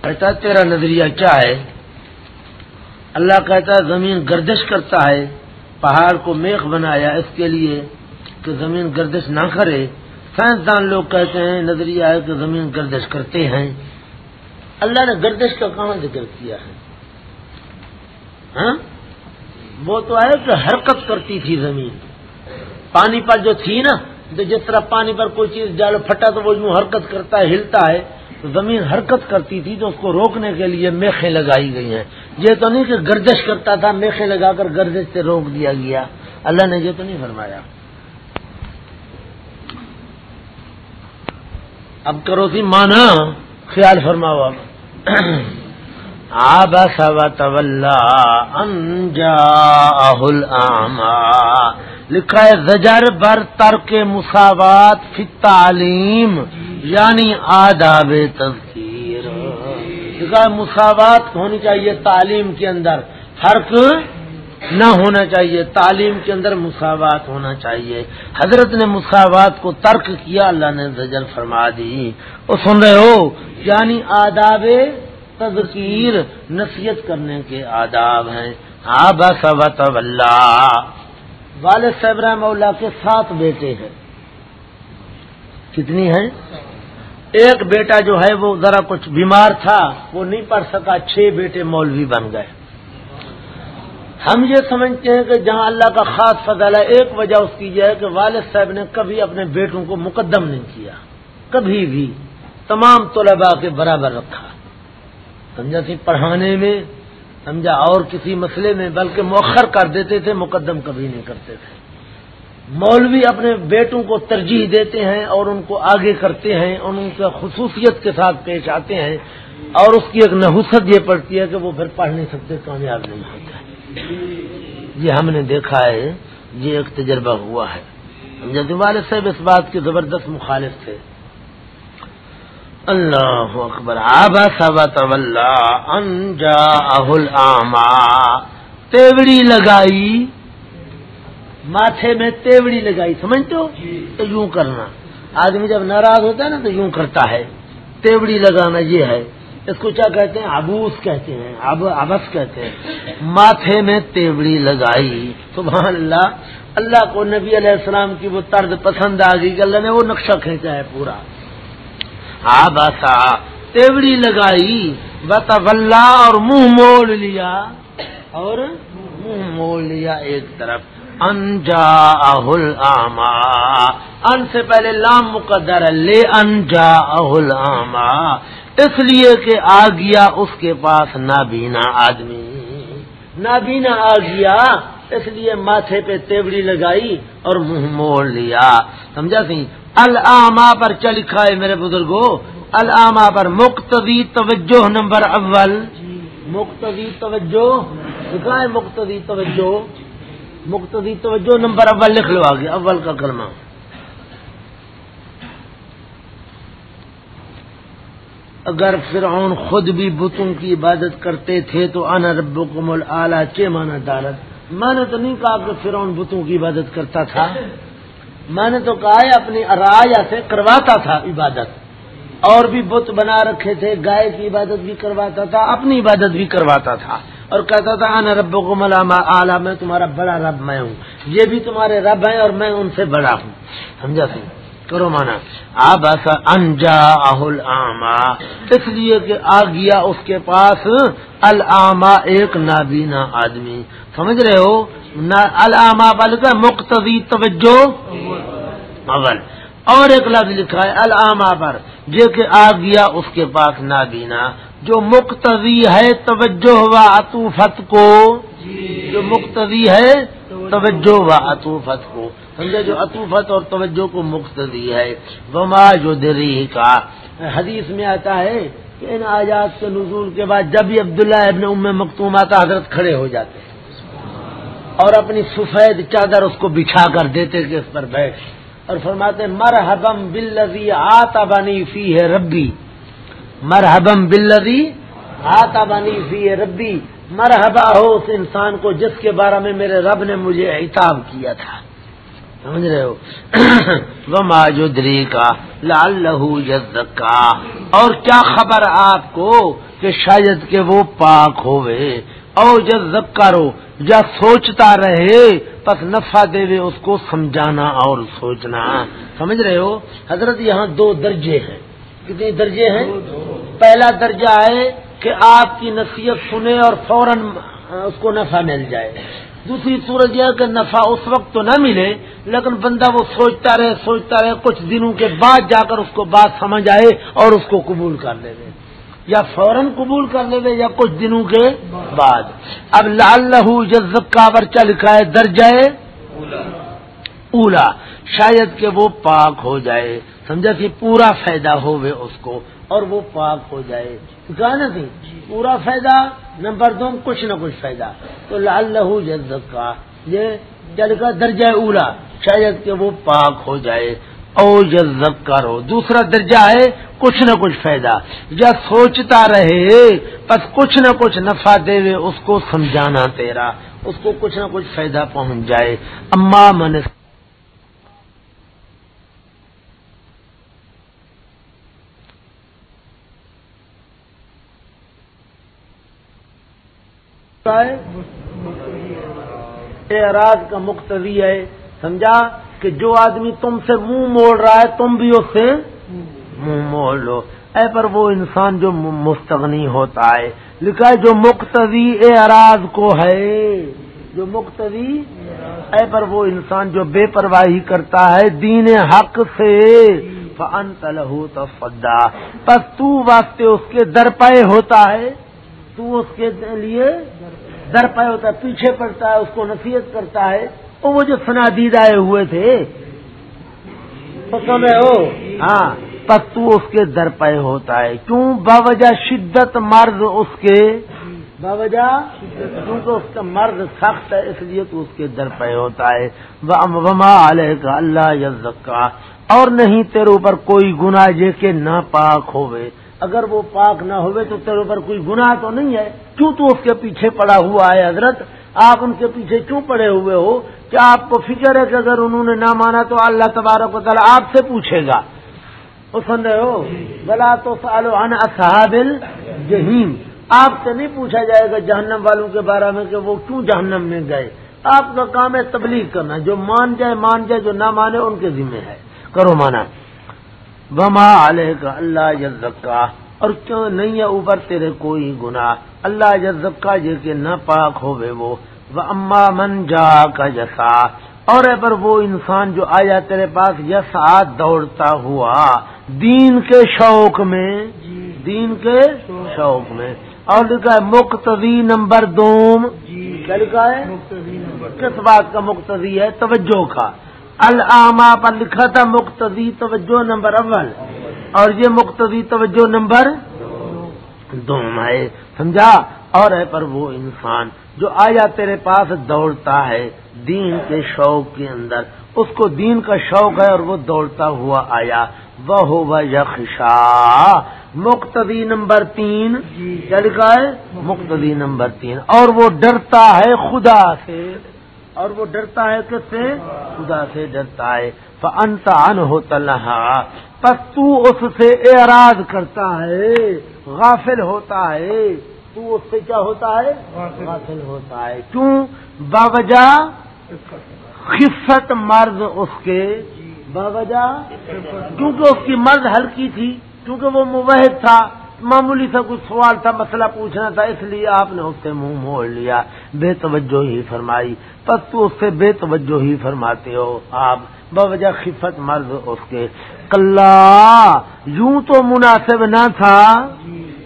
کہتا تیرا نظریہ کیا ہے؟ اللہ کہتا ہے، زمین گردش کرتا ہے، پہاڑ کو میخ بنایا اس کے لیے کہ زمین گردش نہ کرے. سائنسدان لوگ کہتے ہیں، نظریہ ہے کہ زمین گردش کرتے ہیں۔ اللہ نے گردش کا کہاں ذکر کیا ہے؟ ہاں؟ وہ تو ہے کہ حرکت کرتی تھی زمین۔ پانی پر جو تھی نا، تو جس طرح پانی پر کوئی چیز ڈالو پھٹا تو وہ یوں حرکت کرتا ہے، ہلتا ہے۔ تو زمین حرکت کرتی تھی تو اس کو روکنے کے لیے میخیں لگائی گئی ہیں۔ یہ تو نہیں کہ گردش کرتا تھا، میخیں لگا کر گردش سے روک دیا گیا۔ اللہ نے یہ تو نہیں فرمایا۔ اب کرو تھی مانا، خیال فرماؤ اب۔ آبس انجا لکھا ہے، زجر بر ترک مساوات فی تعلیم یعنی آداب تذکیر۔ لکھا ہے، مساوات ہونی چاہیے تعلیم کے اندر، فرق نہ ہونا چاہیے، تعلیم کے اندر مساوات ہونا چاہیے۔ حضرت نے مساوات کو ترک کیا، اللہ نے زجر فرما دی۔ وہ سن رہے ہو یعنی آداب تذکیر، نصیحت کرنے کے آداب ہیں۔ آبس اللہ والد صاحب رحم اللہ کے سات بیٹے ہیں۔ کتنی ہیں؟ ایک بیٹا جو ہے وہ ذرا کچھ بیمار تھا، وہ نہیں پڑھ سکا، چھ بیٹے مولوی بن گئے۔ ہم یہ سمجھتے ہیں کہ جہاں اللہ کا خاص فضل ہے، ایک وجہ اس کی یہ ہے کہ والد صاحب نے کبھی اپنے بیٹوں کو مقدم نہیں کیا۔ کبھی بھی تمام طلباء کے برابر رکھا۔ سمجھا سی پڑھانے میں سمجھا اور کسی مسئلے میں، بلکہ مؤخر کر دیتے تھے، مقدم کبھی نہیں کرتے تھے۔ مولوی اپنے بیٹوں کو ترجیح دیتے ہیں اور ان کو آگے کرتے ہیں اور ان کے خصوصیت کے ساتھ پیش آتے ہیں اور اس کی ایک نحوست یہ پڑتی ہے کہ وہ پھر پڑھ نہیں سکتے، کامیاب نہیں ہوتے۔ یہ ہم نے دیکھا ہے، یہ ایک تجربہ ہوا ہے۔ والد صاحب، اس بات کے زبردست مخالف تھے۔ اللہ اکبر. آبا سبت انجا اہل آما تیوڑی لگائی. ماتھے میں تیوڑی لگائی سمجھتے تو یوں کرنا۔ آدمی جب ناراض ہوتا ہے نا تو یوں کرتا ہے۔ تیوڑی لگانا یہ ہے۔ اس کو کیا کہتے ہیں؟ ابوس کہتے ہیں اب ابس کہتے ہیں۔ ماتھے میں تیوڑی لگائی۔ سبحان اللہ۔ اللہ کو نبی علیہ السلام کی وہ طرز پسند آ گئی کہ اللہ نے وہ نقشہ کھینچا ہے پورا۔ آباسا تیوڑی لگائی بتا اور منہ موڑ لیا۔ اور منہ موڑ لیا ایک طرف۔ انجا اہل آما ان سے پہلے لام مقدر لے انجا اہل آما اس لیے کہ آ گیا اس کے پاس نابینا آدمی۔ نابینا آ گیا، اس لیے ماتھے پہ تیوڑی لگائی اور منہ موڑ لیا۔ سمجھا سی؟ العما پر چل لکھا ہے میرے بزرگوں العما پر مقتدی توجہ نمبر اول۔ مقتدی توجہ، لکھا ہے مقتدی توجہ۔ مقتدی توجہ نمبر اول لکھ لو آگے، اول کا کلمہ۔ اگر فرعون خود بھی بتوں کی عبادت کرتے تھے تو ان ربکم العلی چے مانا دارت؟ میں نے تو نہیں کہا کہ فرعون بتوں کی عبادت کرتا تھا۔ میں نے تو کہا ہے اپنی رایا سے کرواتا تھا عبادت۔ اور بھی بت بنا رکھے تھے، گائے کی عبادت بھی کرواتا تھا، اپنی عبادت بھی کرواتا تھا۔ اور کہتا تھا، انا رب کو ملاما اعلیٰ، میں تمہارا بڑا رب میں ہوں۔ یہ بھی تمہارے رب ہیں اور میں ان سے بڑا ہوں۔ سمجھا سر کرو مانا۔ آب ایسا انجا اہل اس لیے کہ آ گیا اس کے پاس۔ العما ایک نابینا آدمی۔ سمجھ رہے ہو؟ العما بل کا مقتدی توجہ۔ اول۔ اور ایک لفظ لکھا ہے العما پر۔ جو کہ آ گیا اس کے پاس نابینا۔ جو مقتضی ہے توجہ و عطوفت کو۔ جو مقتضی ہے توجہ و عطوفت کو۔ سمجھا جو عطوفت اور توجہ کو مقتضی ہے۔ وما جو دری کا حدیث میں آتا ہے کہ ان آزاد کے نزول کے بعد جب بھی عبداللہ ابن ام مکتوم آتا حضرت کھڑے ہو جاتے اور اپنی سفید چادر اس کو بچھا کر دیتے کہ اس پر بیٹھ۔ اور فرماتے مرحبم بلزی آتا بنی فی ہے ربی۔ مرحبم بلزی آتا بنی فی ہے ربی۔ مرحبا ہو اس انسان کو جس کے بارے میں میرے رب نے مجھے احتاب کیا تھا۔ سمجھ رہے ہو؟ وہ ماجودری کا لال لہو کا اور کیا خبر آپ کو کہ شاید کہ وہ پاک ہوئے؟ او جب زکارو یا سوچتا رہے پس نفع دے وے اس کو سمجھانا اور سوچنا۔ سمجھ رہے ہو؟ حضرت یہاں دو درجے ہیں۔ کتنے درجے ہیں؟ پہلا درجہ ہے کہ آپ کی نصیحت سنے اور فوراً اس کو نفع مل جائے۔ دوسری صورت یہ کہ نفع اس وقت تو نہ ملے، لیکن بندہ وہ سوچتا رہے سوچتا رہے، کچھ دنوں کے بعد جا کر اس کو بات سمجھ آئے اور اس کو قبول کر لے یا فوراً قبول کر لے یا کچھ دنوں کے بعد۔ اب لال لہو جزب کا ورچہ لکھا ہے، درجہ اولا۔ شاید کہ وہ پاک ہو جائے۔ سمجھا کہ پورا فائدہ ہوئے اس کو۔ اور وہ پاک ہو جائے۔ کہا نا سی پورا فائدہ، نمبر دو، کچھ نہ کچھ فائدہ۔ تو لال لہو جزب کا یہ کیا لکھا درجہ اولا، شاید کہ وہ پاک ہو جائے او جزب کرو دوسرا درجہ ہے کچھ نہ کچھ فائدہ۔ یا سوچتا رہے، بس کچھ نہ کچھ نفع دے اس کو سمجھانا تیرا، اس کو کچھ نہ کچھ فائدہ پہنچ جائے۔ اما من اعراض کا مقتضی ہے۔ سمجھا؟ کہ جو آدمی تم سے منہ موڑ رہا ہے، تم بھی اس سے منہ موڑ لو۔ اے پر وہ انسان جو مستغنی ہوتا ہے۔ لکھا ہے، جو مقتدی اعراض کو ہے۔ جو مقتدی اے پر وہ انسان جو بے پرواہی کرتا ہے، دین حق سے۔ فن لہو تفدا بس تو واسطے اس کے در پائے ہوتا ہے۔ تو اس کے لیے در پائے ہوتا ہے، پیچھے پڑتا ہے، اس کو نصیحت کرتا ہے۔ اور وہ جو سنادید آئے ہوئے تھے ہو؟ ہاں پتو اس کے در پے ہوتا ہے۔ کیوں؟ باوجہ شدت مرد اس کے۔ باوجہ کیونکہ اس کا مرد سخت ہے، اس لیے تو اس کے در پے ہوتا ہے۔ وما علیہ کا اللہ یزکا۔ اور نہیں تیرے اوپر کوئی گناہ جے کے نہ پاک ہوئے۔ اگر وہ پاک نہ ہوئے تو تیرے اوپر کوئی گناہ تو نہیں ہے؟ کیوں تو اس کے پیچھے پڑا ہوا ہے حضرت؟ آپ ان کے پیچھے کیوں پڑے ہوئے ہو؟ کیا آپ کو فکر ہے کہ اگر انہوں نے نہ مانا تو اللہ تبارک و تعالیٰ آپ سے پوچھے گا؟ وہ سن رہے ہو؟ بلا تو سالو اصحاب جہیم آپ سے نہیں پوچھا جائے گا جہنم والوں کے بارے میں کہ وہ کیوں جہنم میں گئے؟ آپ کا کام ہے تبلیغ کرنا۔ جو مان جائے مان جائے، جو نہ مانے، ان کے ذمہ ہے۔ کرو مانا۔ وما علیہ کا اللہ جزکا اور کیوں نہیں ہے اوپر تیرے کوئی گنا اللہ جزکا جے کے نہ پاک ہوئے وہ۔ اما من جا کا جسا اور پر وہ انسان جو آیا تیرے پاس یسا دوڑتا ہوا۔ دین کے شوق میں دین کے شوق میں۔ اور لکھا ہے مقتدی نمبر دوم۔ کیا لکھا ہے؟ کس بات کا مقتدی ہے؟ توجہ کا۔ العامہ پر لکھا تھا مقتدی توجہ نمبر اول۔ اور یہ مقتدی توجہ نمبر دو۔ ہے سمجھا؟ اور ہے پر وہ انسان جو آیا تیرے پاس دوڑتا ہے دین کے شوق کے اندر، اس کو دین کا شوق ہے اور وہ دوڑتا ہوا آیا۔ وہ ہو یکشا مقتدی نمبر تین۔ کیا لکھا ہے؟ مقتدی نمبر تین۔ اور وہ ڈرتا ہے خدا سے۔ اور وہ ڈرتا ہے کس سے؟ خدا سے ڈرتا ہے۔ انتا ان ہوتا پس تو اس سے اعراض کرتا ہے غافل ہوتا ہے۔ تو اس سے کیا ہوتا ہے؟ غافل۔ ہوتا ہے۔ کیوں؟ باوجہ خفت مرد اس کے۔ باوجہ کیونکہ اس کی مرد ہلکی تھی کیونکہ وہ مبحد تھا۔ معمولی سا کچھ سوال تھا، مسئلہ پوچھنا تھا، اس لیے آپ نے اس سے منہ موڑ لیا۔ بے توجہ ہی فرمائی۔ پس تو اس سے بے توجہ ہی فرماتے ہو آپ۔ بوجہ خفت مرد اس کے۔ کل یوں تو مناسب نہ تھا۔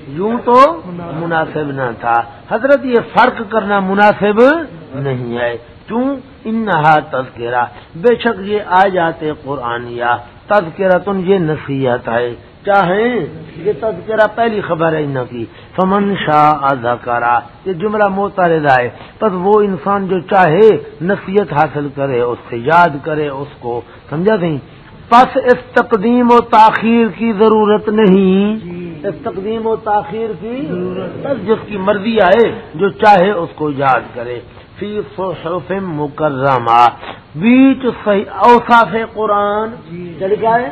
یوں تو مناسب نہ تھا۔ حضرت، یہ فرق کرنا مناسب نہیں ہے۔ کیوں؟ انہا تذکرہ۔ بے شک یہ آ جاتے قرآن یا تذکرہ تم یہ نصیحت ہے۔ چاہیں، یہ تذکرہ پہلی خبر ہے ان کی۔ فمن شاہ ادا یہ جملہ موتا ہے۔ پر وہ انسان جو چاہے، نصیحت حاصل کرے، اس سے یاد کرے، اس کو، سمجھا سی پس اس تقدیم و تاخیر کی ضرورت نہیں۔ اس تقدیم و تاخیر کی بس جس کی مرضی آئے، جو چاہے، اس کو یاد کرے۔ فی صحف مکرمہ، بیچ صحیح اوصاف قرآن۔ چل گئے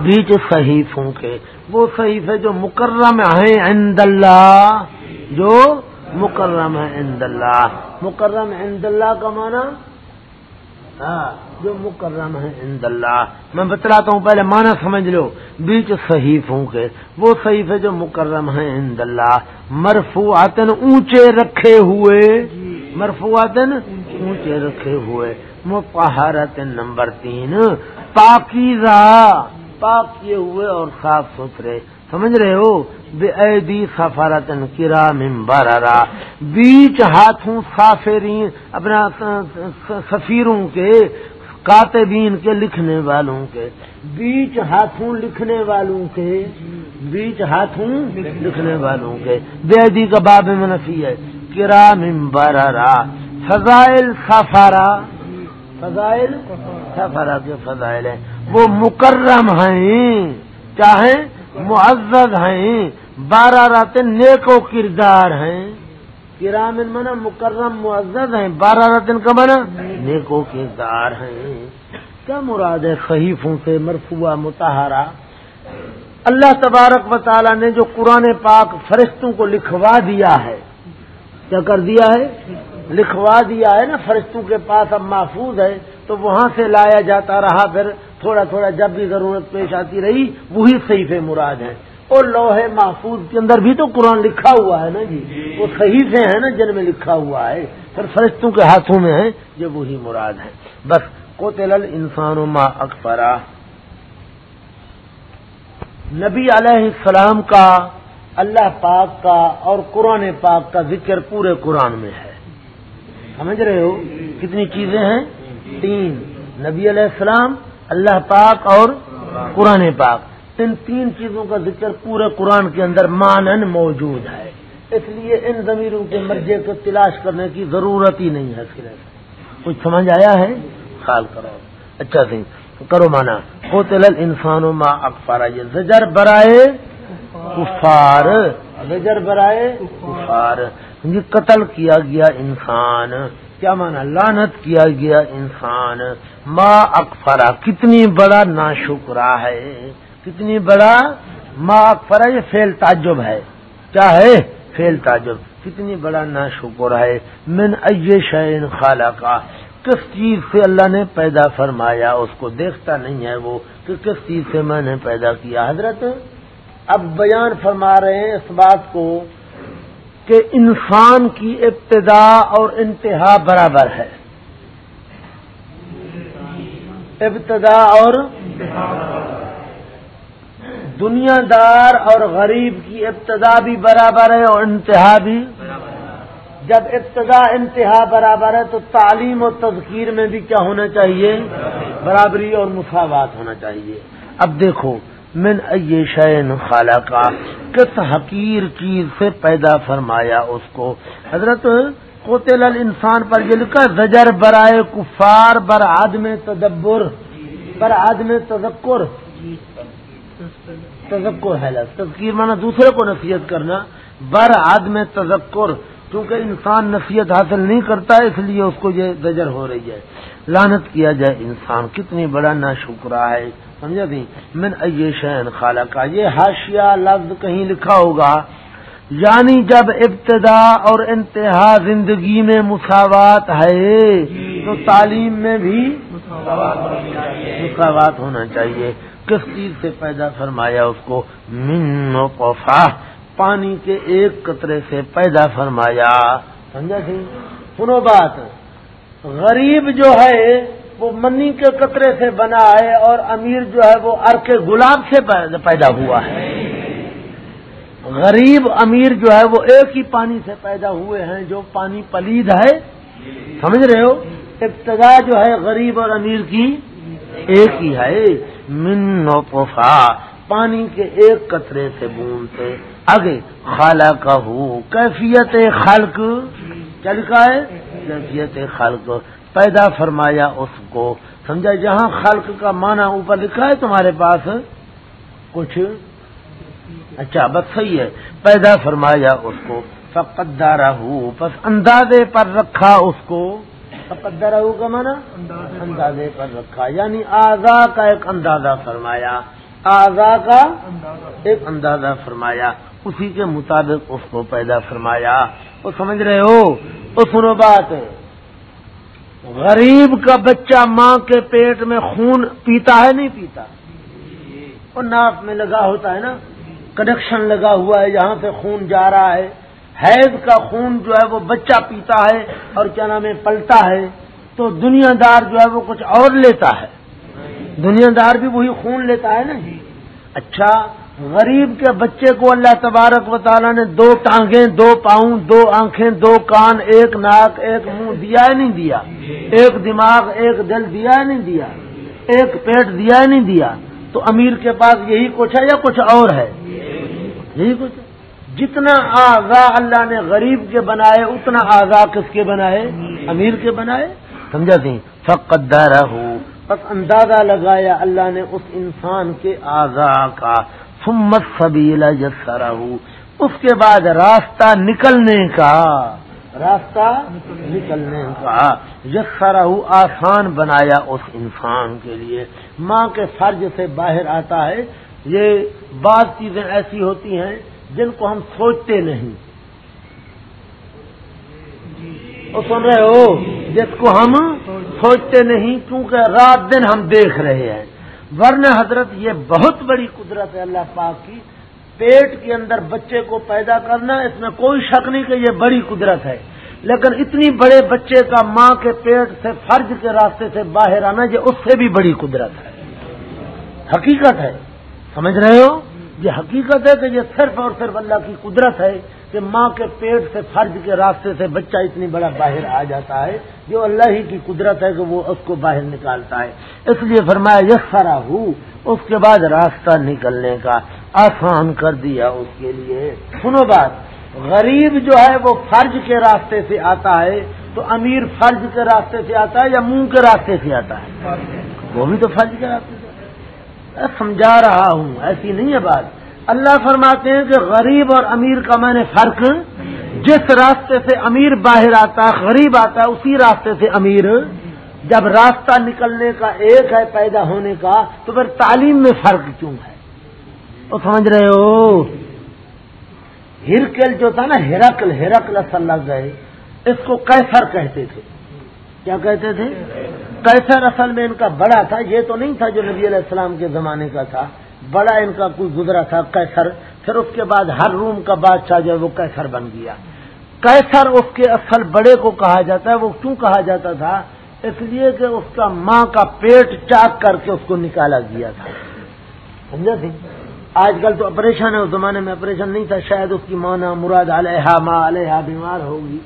بیچ صحیفوں کے وہ صحیفے جو مکرم ہیں عند اللہ۔ جو مکرم ہے عند اللہ۔ مکرم عند اللہ کا معنی؟ ہاں جو مکرم ہے عند اللہ۔ میں بتلاتا ہوں، پہلے معنی سمجھ لو۔ بیچ صحیفوں کے وہ صحیفے جو مکرم ہیں عند اللہ۔ مرفوعاتن اونچے رکھے ہوئے۔ مرفوعاتن اونچے رکھے ہوئے۔ مپہارت نمبر تین۔ پاکیزہ۔ پاک کیے ہوئے اور صاف ستھرے۔ سمجھ رہے ہو؟ بے ایدی سفارتن کرا ممبارا بیچ ہاتھوں سافرین، اپنا، سفیروں کے، کاتبین کے، لکھنے والوں کے۔ بیچ ہاتھوں لکھنے والوں کے۔ بیچ ہاتھوں لکھنے والوں کے۔ بے ایدی کا باب میں نفی ہے۔ کرا ممبارا فضائل سفارا فضائل سفارا کے فضائل ہیں۔ وہ مکرم ہیں چاہے معزز ہیں، بارہ رات نیک و کردار ہیں۔ کرامن منا مکرم معزز ہیں، بارہ راتن کا منا نیک و کردار ہیں۔ کیا مراد ہے خحیفوں سے مرفوع متحرہ اللہ تبارک و تعالیٰ نے جو قرآن پاک فرشتوں کو لکھوا دیا ہے، کیا کر دیا ہے؟ لکھوا دیا ہے نا، فرشتوں کے پاس اب محفوظ ہے، تو وہاں سے لایا جاتا رہا پھر تھوڑا تھوڑا جب بھی ضرورت پیش آتی رہی، وہی صحیح مراد ہے اور لوہے محفوظ کے اندر بھی تو قرآن لکھا ہوا ہے نا جی؟ وہ صحیح سے ہیں نا جن میں لکھا ہوا ہے۔ پھر فرشتوں کے ہاتھوں میں ہے جو وہی مراد ہے بس کو تل انسان ما اکبرا نبی علیہ السلام کا، اللہ پاک کا اور قرآن پاک کا ذکر پورے قرآن میں ہے۔ سمجھ رہے ہو؟ کتنی چیزیں ہیں؟ تین۔ نبی علیہ السلام اللہ پاک اور قرآن پاک۔ ان تین چیزوں کا ذکر پورے قرآن کے اندر مانن موجود ہے۔ اس لیے ان ضمیروں کے مرجے کو تلاش کرنے کی ضرورت ہی نہیں ہے صرف کچھ سمجھ آیا ہے؟ خیال کرو۔ اچھا سی۔ کرو مانا۔ ہو تل انسانوں ماں اکفارا یہ زجر برائے کفار۔ زجر برائے کفار۔ قتل کیا گیا انسان۔ کیا مانا لانت کیا گیا انسان؟ ماں اکفرا، کتنی بڑا نا شکرا ہے، کتنی بڑا ماں اکفرا، یہ فیل تعجب ہے، کیا ہے؟ فیل تعجب، کتنی بڑا نا شکر ہے۔ من اے شعین خالہ کا کس چیز سے اللہ نے پیدا فرمایا؟ اس کو دیکھتا نہیں ہے وہ، کہ کس چیز سے میں نے پیدا کیا؟ حضرت اب بیان فرما رہے ہیں اس بات کو۔ کہ انسان کی ابتدا اور انتہا برابر ہے۔ ابتدا اور دنیا دار اور غریب کی ابتدا بھی برابر ہے اور انتہا بھی۔ جب ابتدا انتہا برابر ہے تو تعلیم اور تذکیر میں بھی کیا ہونا چاہیے؟ برابری اور مساوات ہونا چاہیے۔ اب دیکھو من اے شعین خالہ کا کس حقیر چیز سے پیدا فرمایا اس کو۔ حضرت کوتل انسان پر یہ لکھا زجر برائے کفار، بر آدم تدبر۔ بر آدم تذکر۔ تذکر ہے تذکیر مانا دوسرے کو نصیحت کرنا۔ بر آدم تذکر کیونکہ انسان نصیحت حاصل نہیں کرتا، اس لیے اس کو یہ زجر ہو رہی ہے۔ لانت کیا جائے انسان، کتنی بڑا نا شکرا ہے۔ سمجھا تھی من اے شہن خالہ کا یہ ہاشیا لفظ کہیں لکھا ہوگا یعنی جب ابتدا اور انتہا زندگی میں مساوات ہے، تو تعلیم میں بھی مساوات ہونا چاہیے۔ کس چیز سے پیدا فرمایا اس کو؟ من وفا پانی کے ایک قطرے سے پیدا فرمایا۔ سمجھا سی سنو بات، غریب جو ہے وہ منی کے قطرے سے بنا ہے اور امیر جو ہے وہ ارک گلاب سے پیدا ہوا ہے۔ غریب امیر جو ہے وہ ایک ہی پانی سے پیدا ہوئے ہیں جو پانی پلید ہے۔ سمجھ رہے ہو؟ ابتدا جو ہے غریب اور امیر کی ایک ہی ہے۔ من پوفا پانی کے ایک قطرے سے بون سے آگے خالہ کا ہو کیفیت خلق۔ کیا لکھا ہے؟ کیفیت خلق۔ پیدا فرمایا اس کو۔ سمجھا جہاں خلق کا معنی اوپر لکھا ہے تمہارے پاس کچھ۔ اچھا بس صحیح ہے۔ پیدا فرمایا اس کو۔ فقدارہ ہو بس اندازے پر رکھا اس کو۔ فقدارہ ہو کا مانا اندازے پر۔ رکھا۔ یعنی آزا کا ایک اندازہ فرمایا۔ آزا کا ایک اندازہ فرمایا۔ اسی کے مطابق اس کو پیدا فرمایا۔ وہ سمجھ رہے ہو؟ سنو بات۔ غریب کا بچہ ماں کے پیٹ میں خون پیتا ہے نہیں پیتا؟ وہ ناک میں لگا ہوتا ہے نا؟ کنیکشن لگا ہوا ہے جہاں سے خون جا رہا ہے۔ حیض کا خون جو ہے وہ بچہ پیتا ہے اور کیا نام ہے، پلتا ہے۔ تو دنیا دار جو ہے وہ کچھ اور لیتا ہے۔ دنیا دار بھی وہی خون لیتا ہے نا؟ اچھا غریب کے بچے کو اللہ تبارک و تعالیٰ نے دو ٹانگیں، دو پاؤں، دو آنکھیں، دو کان، ایک ناک، ایک منہ دیا نہیں دیا۔ ایک دماغ، ایک دل دیا نہیں دیا۔ ایک پیٹ دیا نہیں دیا۔ تو امیر کے پاس یہی کچھ ہے یا کچھ اور ہے؟ یہی کچھ جتنا آزا اللہ نے غریب کے بنائے، اتنا آزا کس کے بنائے؟ امیر کے بنائے۔ سمجھا سی فقت دارہ ہو۔ بس اندازہ لگایا اللہ نے اس انسان کے آزا کا۔ سمت سبیلا جسرا اس کے بعد راستہ نکلنے کا۔ راستہ نکلنے کا۔ یسرا آسان بنایا اس انسان کے لیے۔ ماں کے فرض سے باہر آتا ہے۔ یہ بعض چیزیں ایسی ہوتی ہیں جن کو ہم سوچتے نہیں۔ وہ سن رہے ہو؟ جس کو ہم سوچتے نہیں کیونکہ رات دن ہم دیکھ رہے ہیں۔ ورنہ حضرت یہ بہت بڑی قدرت ہے اللہ پاک کی، پیٹ کے اندر بچے کو پیدا کرنا، اس میں کوئی شک نہیں کہ یہ بڑی قدرت ہے۔ لیکن اتنی بڑے بچے کا ماں کے پیٹ سے فرض کے راستے سے باہر آنا، یہ اس سے بھی بڑی قدرت ہے۔ حقیقت ہے۔ سمجھ رہے ہو؟ یہ حقیقت ہے کہ یہ صرف اور صرف اللہ کی قدرت ہے۔ کہ ماں کے پیٹ سے فرض کے راستے سے بچہ اتنی بڑا باہر آ جاتا ہے جو اللہ ہی کی قدرت ہے کہ وہ اس کو باہر نکالتا ہے۔ اس لیے فرمایا یس سارا ہوں اس کے بعد راستہ نکلنے کا آسان کر دیا اس کے لیے۔ سنو بات، غریب جو ہے وہ فرض کے راستے سے آتا ہے تو امیر فرض کے راستے سے آتا ہے یا منہ کے راستے سے آتا ہے؟ وہ بھی تو فرض کے راستے سے سمجھا رہا ہوں، ایسی نہیں ہے بات۔ اللہ فرماتے ہیں کہ غریب اور امیر کا میں نے فرق جس راستے سے امیر باہر آتا، غریب آتا ہے اسی راستے سے امیر۔ جب راستہ نکلنے کا ایک ہے پیدا ہونے کا، تو پھر تعلیم میں فرق کیوں ہے؟ وہ سمجھ رہے ہو؟ ہرکل جو تھا نا، ہرکل ہرکل اصل گئے۔ اس کو کیسر کہتے تھے۔ کیا کہتے تھے؟ کیسر اصل میں ان کا بڑا تھا، یہ تو نہیں تھا جو نبی علیہ السلام کے زمانے کا تھا۔ بڑا ان کا کوئی گزرا تھا کیسر پھر اس کے بعد ہر روم کا بادشاہ جو ہے وہ کیسر بن گیا۔ کیسر اس کے اصل بڑے کو کہا جاتا ہے، وہ کیوں کہا جاتا تھا؟ اس لیے کہ اس کا ماں کا پیٹ چاک کر کے اس کو نکالا گیا تھا۔ سمجھا تھی؟ آج کل تو آپریشن ہے، اس زمانے میں آپریشن نہیں تھا، شاید اس کی ماں مراد علیہ ماں علیہ بیمار ہوگی۔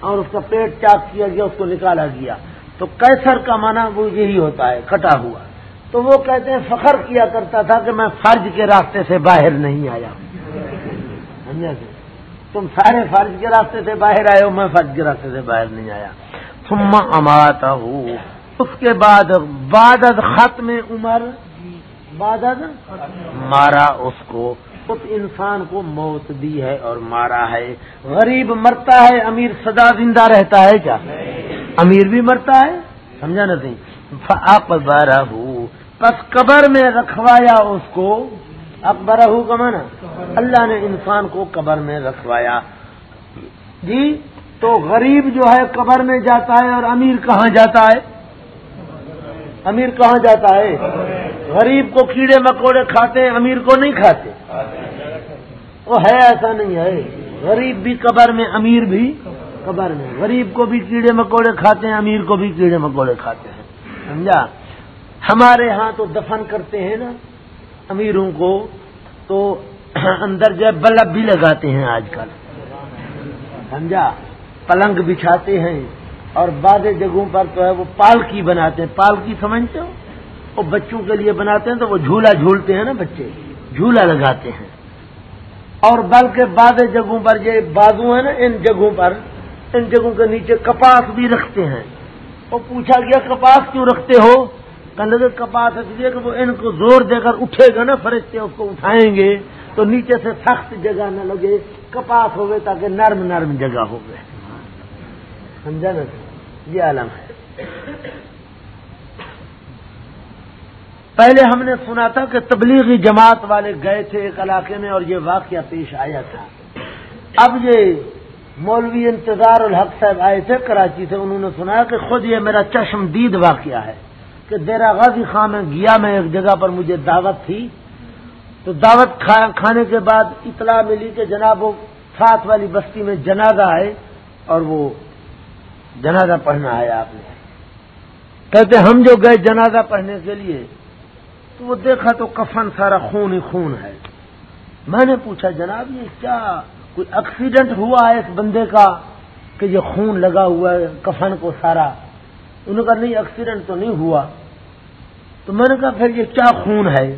اور اس کا پیٹ چاک کیا گیا، اس کو نکالا گیا۔ تو کیسر کا مانا وہ یہی ہوتا ہے، کٹا ہوا۔ تو وہ کہتے ہیں فخر کیا کرتا تھا کہ میں فرض کے راستے سے باہر نہیں آیا۔ جی؟ تم سارے فرض کے راستے سے باہر آئے ہو، میں فرض کے راستے سے باہر نہیں آیا۔ تم اماتا ہوں اس کے بعد بادد ختم عمر بادد مارا اس کو۔ اس انسان کو موت دی ہے اور مارا ہے۔ غریب مرتا ہے، امیر سدا زندہ رہتا ہے کیا؟ امیر بھی مرتا ہے، سمجھا نہیں آپ بارہ بس قبر میں رکھوایا اس کو. اکبر کا مانا اللہ نے انسان کو قبر میں رکھوایا. جی تو غریب جو ہے قبر میں جاتا ہے اور امیر کہاں جاتا ہے؟ امیر کہاں جاتا ہے؟ غریب کو کیڑے مکوڑے کھاتے ہیں، امیر کو نہیں کھاتے. وہ ہے ایسا نہیں ہے. غریب بھی قبر میں، امیر بھی قبر میں. غریب کو بھی کیڑے مکوڑے کھاتے ہیں، امیر کو بھی کیڑے مکوڑے کھاتے ہیں. سمجھا؟ ہمارے ہاں تو دفن کرتے ہیں نا امیروں کو، تو اندر جو ہے بلب بھی لگاتے ہیں آج کل، سمجھا؟ پلنگ بچھاتے ہیں اور بعض جگہوں پر تو ہے وہ پالکی بناتے ہیں۔ پالکی سمجھتے ہو؟ وہ بچوں کے لیے بناتے ہیں تو وہ جھولا جھولتے ہیں نا بچے، جھولا لگاتے ہیں۔ اور بلکہ بعض جگہوں پر یہ بازو ہیں نا، ان جگہوں پر، ان جگہوں کے نیچے کپاس بھی رکھتے ہیں۔ وہ پوچھا گیا، کپاس کیوں رکھتے ہو؟ لگے کپاس اس لیے کہ وہ ان کو زور دے کر اٹھے گا نا فرشتے، اس کو اٹھائیں گے تو نیچے سے سخت جگہ نہ لگے، کپاس ہوگے تاکہ نرم نرم جگہ ہو گئے۔ سمجھا نا؟ یہ عالم ہے۔ پہلے ہم نے سنا تھا کہ تبلیغی جماعت والے گئے تھے ایک علاقے میں اور یہ واقعہ پیش آیا تھا۔ اب یہ مولوی انتظار الحق صاحب آئے تھے، کراچی سے، انہوں نے سنا کہ خود یہ میرا چشم دید واقعہ ہے کہ دیرا غازی خان میں گیا میں ایک جگہ پر مجھے دعوت تھی۔ تو دعوت کھانے کے بعد اطلاع ملی کہ جناب وہ ساتھ والی بستی میں جنازہ ہے اور وہ جنازہ پڑھنا ہے آپ نے۔ کہتے ہم جو گئے جنازہ پڑھنے کے لیے، تو وہ دیکھا تو کفن سارا خون ہی خون ہے۔ میں نے پوچھا، جناب یہ کیا کوئی ایکسیڈنٹ ہوا ہے اس بندے کا کہ یہ خون لگا ہوا ہے، کفن کو سارا؟ انہوں نے کہا، نہیں ایکسیڈنٹ تو نہیں ہوا۔ تو میں نے کہا، پھر یہ کیا خون ہے؟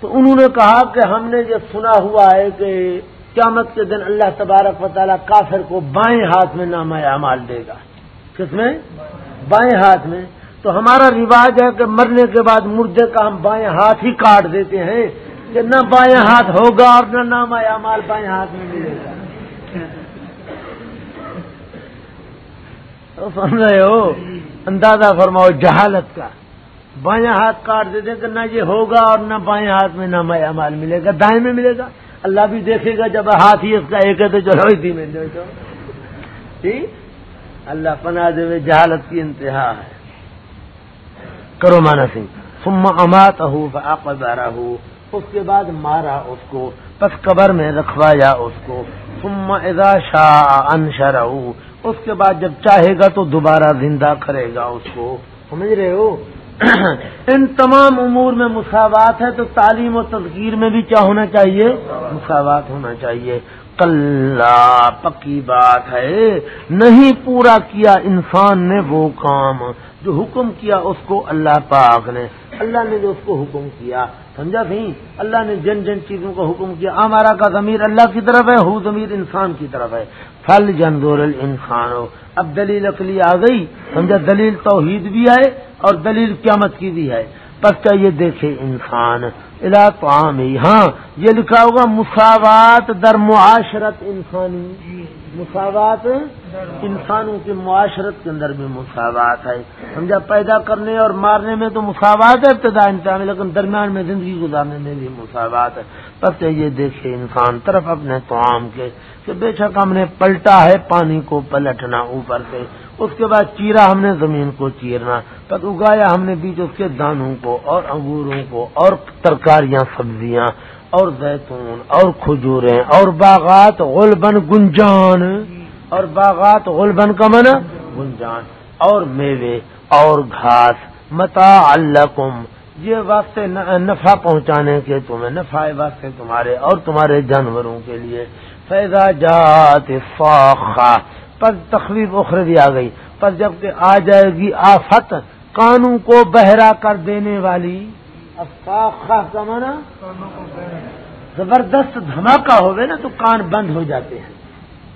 تو انہوں نے کہا کہ ہم نے یہ سنا ہوا ہے کہ قیامت کے دن اللہ تبارک و تعالیٰ کافر کو بائیں ہاتھ میں نام اعمال دے گا۔ کس میں؟ بائیں ہاتھ میں۔ تو ہمارا رواج ہے کہ مرنے کے بعد مردے کا ہم بائیں ہاتھ ہی کاٹ دیتے ہیں۔ کہ نہ بائیں ہاتھ ہوگا اور نہ نام اعمال بائیں ہاتھ میں ملے گا۔ تو سن رہے ہو اندازہ فرماؤ جہالت کا۔ بائیں ہاتھ کاٹ دیتے کہ نہ یہ ہوگا اور نہ بائیں ہاتھ میں نہ اعمال ملے گا، دائیں میں ملے گا۔ اللہ بھی دیکھے گا جب ہاتھ ہی اس کا ایک ہے تو چلو اسی میں دے تو ٹھیک اللہ پناہ دے میں جہالت کی انتہا ہے۔ کرو مانا سنگھ۔ سما امات ہو بارہ ہو اس کے بعد مارا اس کو، پس قبر میں رکھوایا اس کو۔ سما ادا شاہ انشر اس کے بعد جب چاہے گا تو دوبارہ زندہ کرے گا اس کو۔ سمجھ رہے ہو؟ ان تمام امور میں مساوات ہے تو تعلیم و تذکیر میں بھی کیا ہونا چاہیے؟ مساوات ہونا چاہیے۔ کل پکی بات ہے۔ نہیں پورا کیا انسان نے وہ کام۔ جو حکم کیا اس کو اللہ پاک نے۔ اللہ نے جو اس کو حکم کیا، سمجھا سی اللہ نے جن جن چیزوں کا حکم کیا ہمارا کا ضمیر اللہ کی طرف ہے، ہو ضمیر انسان کی طرف ہے۔ پھل جنزور انسان ہو اب دلیل اقلی آ گئی، سمجھا؟ دلیل توحید بھی ہے اور دلیل قیامت کی بھی ہے۔ پس کیا یہ دیکھے انسان؟ الا تو ہاں یہ لکھا ہوگا مساوات در معاشرت انسانی. مساوات انسانوں کی معاشرت کے اندر بھی مساوات ہے۔ سمجھا پیدا کرنے اور مارنے میں تو مساوات ہے ابتدا انتظام لیکن درمیان میں زندگی گزارنے میں بھی مساوات ہے۔ بس یہ دیکھے انسان طرف اپنے توام کے کہ بے شک ہم نے پلٹا ہے پانی کو پلٹنا اوپر سے۔ اس کے بعد چیرا ہم نے زمین کو چیرنا تب اگایا ہم نے بیچ اس کے دانوں کو اور انگوروں کو اور ترکاریاں، سبزیاں اور زیتون اور کھجوریں اور باغات غلبن گنجان۔ اور باغات غلبن کا من گنجان۔ اور میوے اور گھاس۔ متا الکم یہ واسطے نفع پہنچانے کے تمہیں نفع واسطے تمہارے اور تمہارے جانوروں کے لیے۔ فیضا جات فاخا پر تخلیف اخروی آ گئی۔ پر جبکہ آ جائے گی آفت کانوں کو بہرا کر دینے والی۔ فاخا کا مانا زبردست دھماکہ ہوگا نا تو کان بند ہو جاتے ہیں۔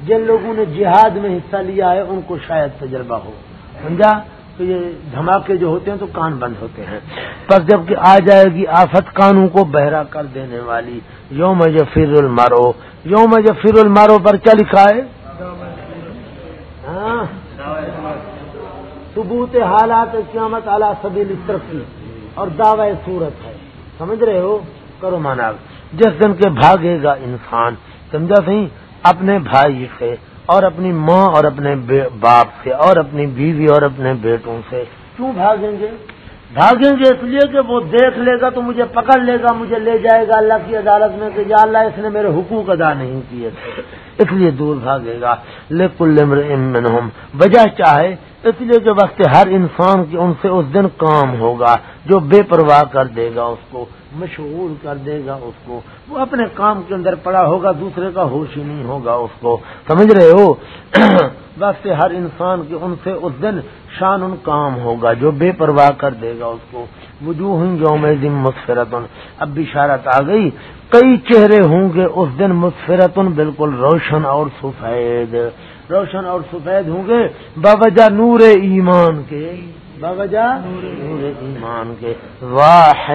جن لوگوں نے جہاد میں حصہ لیا ہے، ان کو شاید تجربہ ہو۔ سمجھا؟ تو یہ دھماکے جو ہوتے ہیں تو کان بند ہوتے ہیں۔ پر جبکہ آ جائے گی آفت کانوں کو بہرا کر دینے والی۔ یوم فر المارو یوم فر المارو پر کیا لکھا ہے؟ ہاں؟ ثبوت حالات قیامت اعلیٰ سبیل ترقی اور دعوی صورت ہے۔ سمجھ رہے ہو؟ کرو مانا جس دن کے بھاگے گا انسان، سمجھا سی اپنے بھائی سے اور اپنی ماں اور اپنے باپ سے اور اپنی بیوی اور اپنے بیٹوں سے۔ کیوں بھاگیں گے؟ بھاگیں گے اس لیے کہ وہ دیکھ لے گا تو مجھے پکڑ لے گا، مجھے لے جائے گا اللہ کی عدالت میں کہ یا اللہ اس نے میرے حقوق ادا نہیں کیے تھے۔ اس لیے دور بھاگے گا۔ لیکن وجہ چاہے اس لیے کہ وقت ہر انسان کی ان سے اس دن کام ہوگا جو بے پرواہ کر دے گا اس کو۔ مشغول کر دے گا اس کو۔ وہ اپنے کام کے اندر پڑا ہوگا، دوسرے کا ہوش ہی نہیں ہوگا اس کو۔ سمجھ رہے ہو؟ وقت ہر انسان کے ان سے اس دن شان ان کام ہوگا جو بے پرواہ کر دے گا اس کو۔ وجوہ یوم دن مسفرتن اب بشارت آ گئی۔ کئی چہرے ہوں گے اس دن مسفرتن بالکل روشن اور سفید۔ روشن اور سفید ہوں گے۔ باوجہ نور ایمان کے۔ باوجہ نور ایمان کے۔ واہ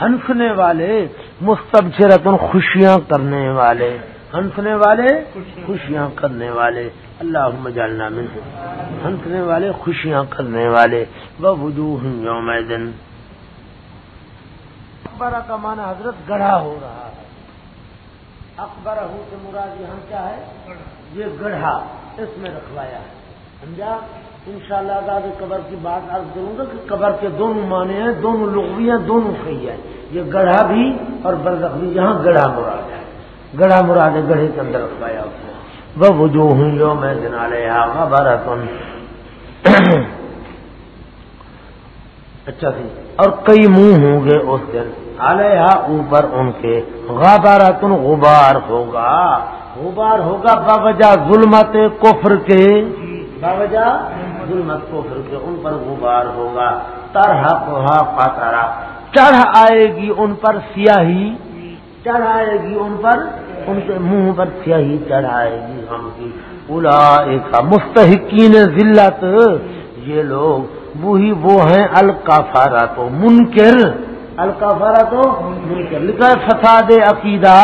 ہنسنے والے مستبشرتن خوشیاں کرنے والے۔ ہنسنے والے، خوشیاں کرنے والے۔ اللہ جالنا من ہنسنے والے، خوشیاں کرنے والے۔ وہ وجوہ یوم دن اکبر کا مانا حضرت گڑھا ہو رہا ہے۔ اکبر ہوں سے مراد یہاں کیا ہے؟ یہ گڑھا، اس میں رکھوایا ہے۔ سمجھا؟ ان شاء اللہ قبر کی بات عرض کروں گا کہ قبر کے دونوں معنی ہیں، دونوں لغوی ہیں، دونوں صحیح ہیں۔ یہ گڑھا بھی اور برزخ بھی، یہاں گڑھا مراد ہے۔ گڑھا مراد ہے گڑھے کے اندر رکھوایا اس نے۔ وہ جو ہوں جو میں دنا لے بارہ اچھا سی اور کئی منہ ہوں گے اس دن۔ علیہ اوپر ان کے۔ غبارہ تن غبار ہوگا۔ غبار ہوگا باوجہ ظلمت کفر کے۔ جی، باوجہ ظلمت کو پھر کے ان پر غبار ہوگا۔ طرح کوہا پاتارا چڑھ آئے گی ان پر سیاہی۔ چڑھ آئے گی ان پر ان کے منہ پر سیاہی چڑھ آئے گی ہم کی۔ الا ایک مستحقین ذلت۔ یہ لوگ وہی وہ ہیں الکافارا تو منکر۔ الکافارا تو منکر۔ لکھا ہے فساد عقیدہ۔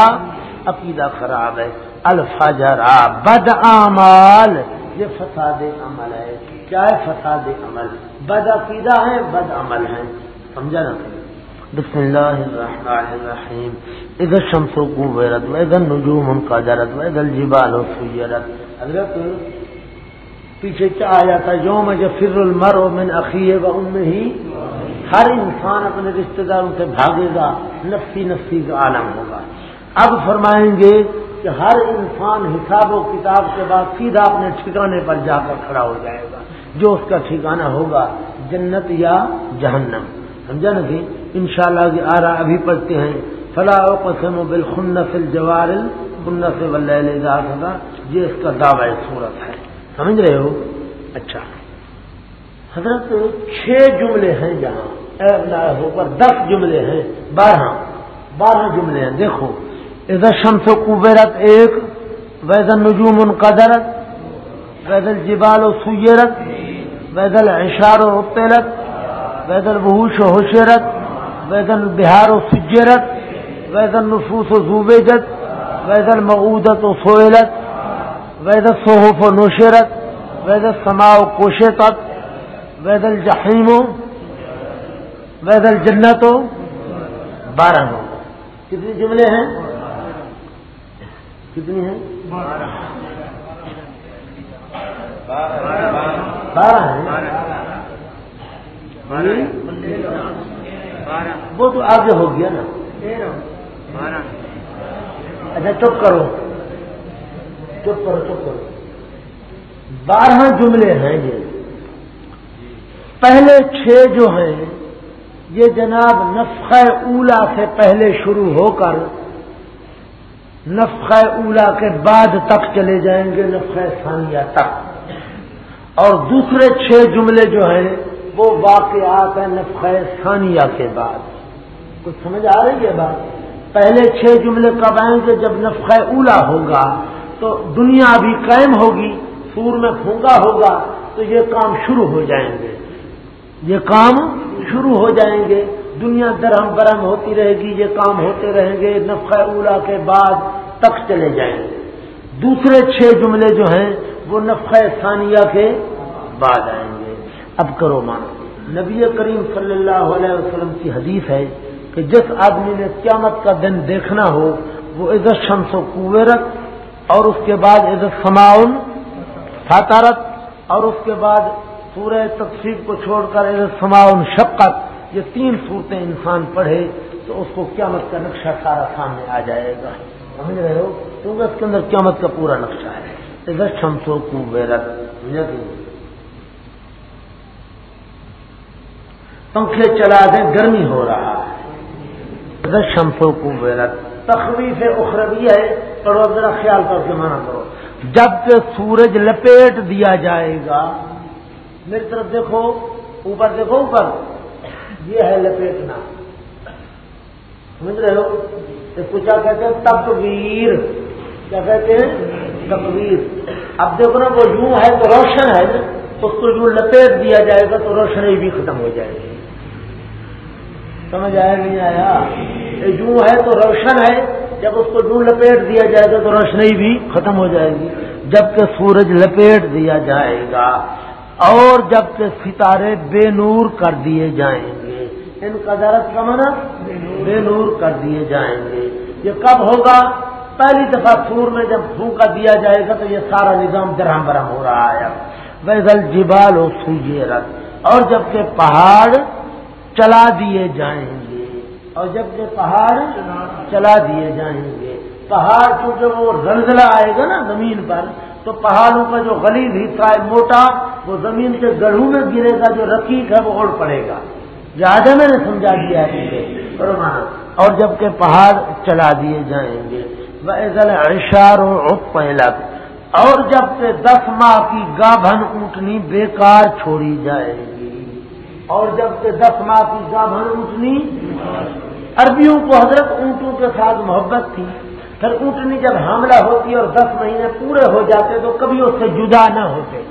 عقیدہ خراب ہے۔ الفجرا بد اعمال یہ فساد عمل ہے۔ کیا ہے؟ فساد عمل۔ بد عقیدہ ہے، بد عمل ہے۔ سمجھا نا؟ بسم اللہ الرحمن الرحیم۔ ادھر شمس کو ویرت و ادھر نجوم ان کا جرت و ادھر جبال و سیرت حضرت پیچھے کیا آیا تھا؟ یوم جفر المر من اخیے و ان میں ہی ہر انسان اپنے رشتہ داروں سے بھاگے گا، نفسی نفسی کا عالم ہوگا۔ اب فرمائیں گے کہ ہر انسان حساب و کتاب کے بعد سیدھا اپنے ٹھکانے پر جا کر کھڑا ہو جائے گا۔ جو اس کا ٹھکانہ ہوگا، جنت یا جہنم۔ سمجھا نا جی؟ کہ ان شاء اللہ آ رہا ابھی پڑھتے ہیں۔ فلاح و قسم و بالخن فل جوار خنت یہ اس کا دعوی صورت ہے۔ سمجھ رہے ہو؟ اچھا۔ حضرت، چھ جملے ہیں جہاں اوپر دس جملے ہیں۔ بارہ۔ بارہ جملے ہیں۔ دیکھو۔ ادھر شمس و کبیرت ایک ویدن نجوم ان قدرت ویدل جبال و سیرت ویدل اشار و ربترت ویدل بہوش و حشرت ویدل بہار و سجرت ویدل نفوس و زوبیجت ویدل مغودت و سویلت ویدل صحف و نشرت ویدل سما و کوشت ویدل جحیم و ویدل جنت و بارہ کتنی جملے ہیں؟ کتنی ہیں؟ بارہ وہ تو آگے ہو گیا نا۔ اچھا چپ کرو۔ چپ کرو چپ کرو۔ بارہ جملے ہیں یہ۔ پہلے چھ جو ہیں یہ جناب نفخہ اولا سے پہلے شروع ہو کر نفخہ اولا کے بعد تک چلے جائیں گے نفخہ ثانیہ تک۔ اور دوسرے چھ جملے جو ہیں وہ واقعات ہیں نفخہ ثانیہ کے بعد۔ کچھ سمجھ آ رہی ہے بات؟ پہلے چھ جملے کب آئیں گے؟ جب نفخہ اولا ہوگا تو دنیا بھی قائم ہوگی، سور میں پھونگا ہوگا، تو یہ کام شروع ہو جائیں گے۔ یہ کام شروع ہو جائیں گے۔ دنیا درہم برہم ہوتی رہے گی، یہ کام ہوتے رہیں گے۔ نفخہ اولا کے بعد تک چلے جائیں گے۔ دوسرے چھ جملے جو ہیں وہ نفخہ ثانیہ کے بعد آئیں گے۔ اب کرو مانو نبی کریم صلی اللہ علیہ وسلم کی حدیث ہے کہ جس آدمی نے قیامت کا دن دیکھنا ہو، وہ عزت شمس و کویرت اور اس کے بعد عزت سماؤن فاتارت اور اس کے بعد پورے تقسیم کو چھوڑ کر عزت سماؤن شقت یہ تین صورتیں انسان پڑھے تو اس کو قیامت کا نقشہ سارا سامنے آ جائے گا۔ سمجھ رہے ہو؟ کیونکہ اس کے اندر قیامت کا پورا نقشہ ہے۔ ادھر شمسوں کو بیرت پنکھے چلا دیں، گرمی ہو رہا ہے۔ ادھر شمسوں کو بیرت تخویف اخروی ہے، پڑھو ذرا خیال کر کے مانا کرو۔ جبکہ سورج لپیٹ دیا جائے گا، میری طرف دیکھو، اوپر دیکھو، اوپر۔ یہ ہے لپیٹنا۔ سمجھ رہے ہو؟ اس کو کیا کہتے ہیں؟ تقویر کیا کہتے ہیں؟ تقویر اب دیکھو نا، وہ یوں ہے تو روشن ہے نا اس کو یوں لپیٹ دیا جائے گا تو روشنی بھی ختم ہو جائے گی۔ سمجھ آیا نہیں آیا؟ یوں ہے تو روشن ہے، جب اس کو یوں لپیٹ دیا جائے گا تو روشنی بھی ختم ہو جائے گی۔ جبکہ سورج لپیٹ دیا جائے گا، اور جبکہ ستارے بے نور کر دیے جائیں گے۔ ان کا درد کا منع بے نور کر دیے جائیں گے۔ یہ کب ہوگا؟ پہلی دفعہ سور میں جب پھونکا دیا جائے گا تو یہ سارا نظام درہم برہم ہو رہا ہے۔ ویزل جبال ہو سوجے رت اور جبکہ پہاڑ چلا دیے جائیں گے۔ اور جبکہ پہاڑ چلا دیے جائیں گے۔ پہاڑ کیونکہ وہ زلزلہ آئے گا نا زمین پر، تو پہاڑوں کا جو غلیظ حصہ ہے موٹا، وہ زمین کے گڑھوں میں گرے گا، جو رقیق ہے وہ اڑ پڑے گا۔ زیادہ میں نے سمجھا دیا ہے اور جبکہ پہاڑ چلا دیے جائیں گے۔ اشار اور جب سے دس ماہ کی گابھن اونٹنی بیکار چھوڑی جائے گی۔ اور جب سے دس ماہ کی گابھن اونٹنی عربیوں کو حضرت اونٹوں کے ساتھ محبت تھی، پھر اونٹنی جب حاملہ ہوتی اور دس مہینے پورے ہو جاتے تو کبھی اس سے جدا نہ ہوتے۔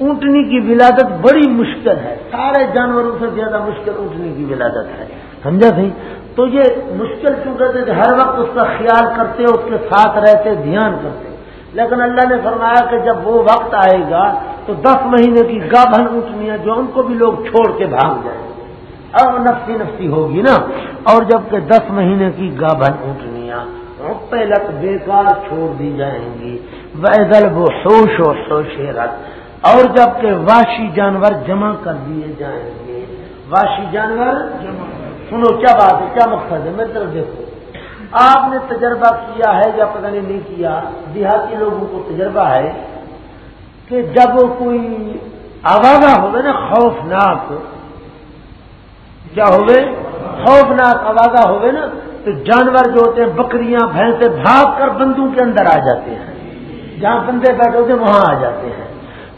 اونٹنی کی ولادت بڑی مشکل ہے، سارے جانوروں سے زیادہ مشکل اونٹنی کی ولادت ہے۔ سمجھا سی؟ تو یہ مشکل کیوں کہ ہر وقت اس کا خیال کرتے اس کے ساتھ رہتے، دھیان کرتے۔ لیکن اللہ نے فرمایا کہ جب وہ وقت آئے گا تو دس مہینے کی گابھن اونٹنیاں جو ان کو بھی لوگ چھوڑ کے بھاگ جائیں۔ گے اب نفسی نفسی ہوگی نا۔ اور جبکہ دس مہینے کی گابھن اونٹنیاں پہلک بیکار چھوڑ دی جائیں گی۔ ویدل وہ سوش و سوشیرت اور جبکہ واشی جانور جمع کر دیے جائیں گے۔ واشی جانور؟ جمع۔ سنو کیا بات ہے، کیا مقصد ہے؟ میری طرف دیکھو۔ آپ نے تجربہ کیا ہے یا پتہ نہیں کیا۔ دیہاتی لوگوں کو تجربہ ہے کہ جب کوئی آوازہ ہوگا نا، خوفناک، کیا ہوگے خوفناک آوازہ ہوگے نا، تو جانور جو ہوتے ہیں، بکریاں بھینسے بھاگ کر بندوں کے اندر آ جاتے ہیں۔ جہاں بندے بیٹھے ہوتے ہیں، وہاں آ جاتے ہیں۔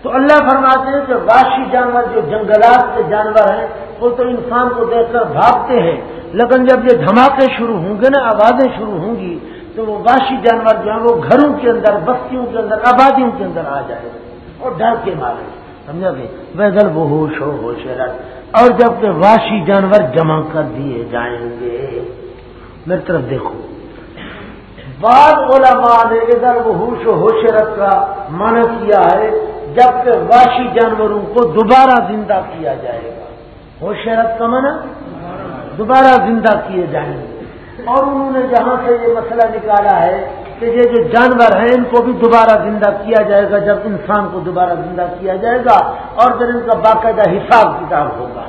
تو اللہ فرماتے ہیں کہ واشی جانور جو جنگلات کے جانور ہیں وہ تو انسان کو دیکھ کر بھاگتے ہیں، لیکن جب یہ دھماکے شروع ہوں گے نا، آوازیں شروع ہوں گی، تو وہ واشی جانور جو ہیں، وہ گھروں کے اندر، بستیوں کے اندر، آبادیوں کے اندر آ جائے گا اور ڈر کے مارے سمجھا گے ویگل وہ ہوش ہو ہوش اور جبکہ واشی جانور جمع کر دیے جائیں گے۔ میری طرف دیکھو۔ بعض علماء نے ادھر وہ ہوش و ہوشرت کا مانا کیا ہے جبکہ واشی جانوروں کو دوبارہ زندہ کیا جائے گا۔ ہوشرت کا مانا دوبارہ زندہ کیے جائیں۔ گے اور انہوں نے جہاں سے یہ مسئلہ نکالا ہے کہ یہ جو جانور ہیں، ان کو بھی دوبارہ زندہ کیا جائے گا جب انسان کو دوبارہ زندہ کیا جائے گا اور پھر ان کا باقاعدہ حساب کتاب ہوگا۔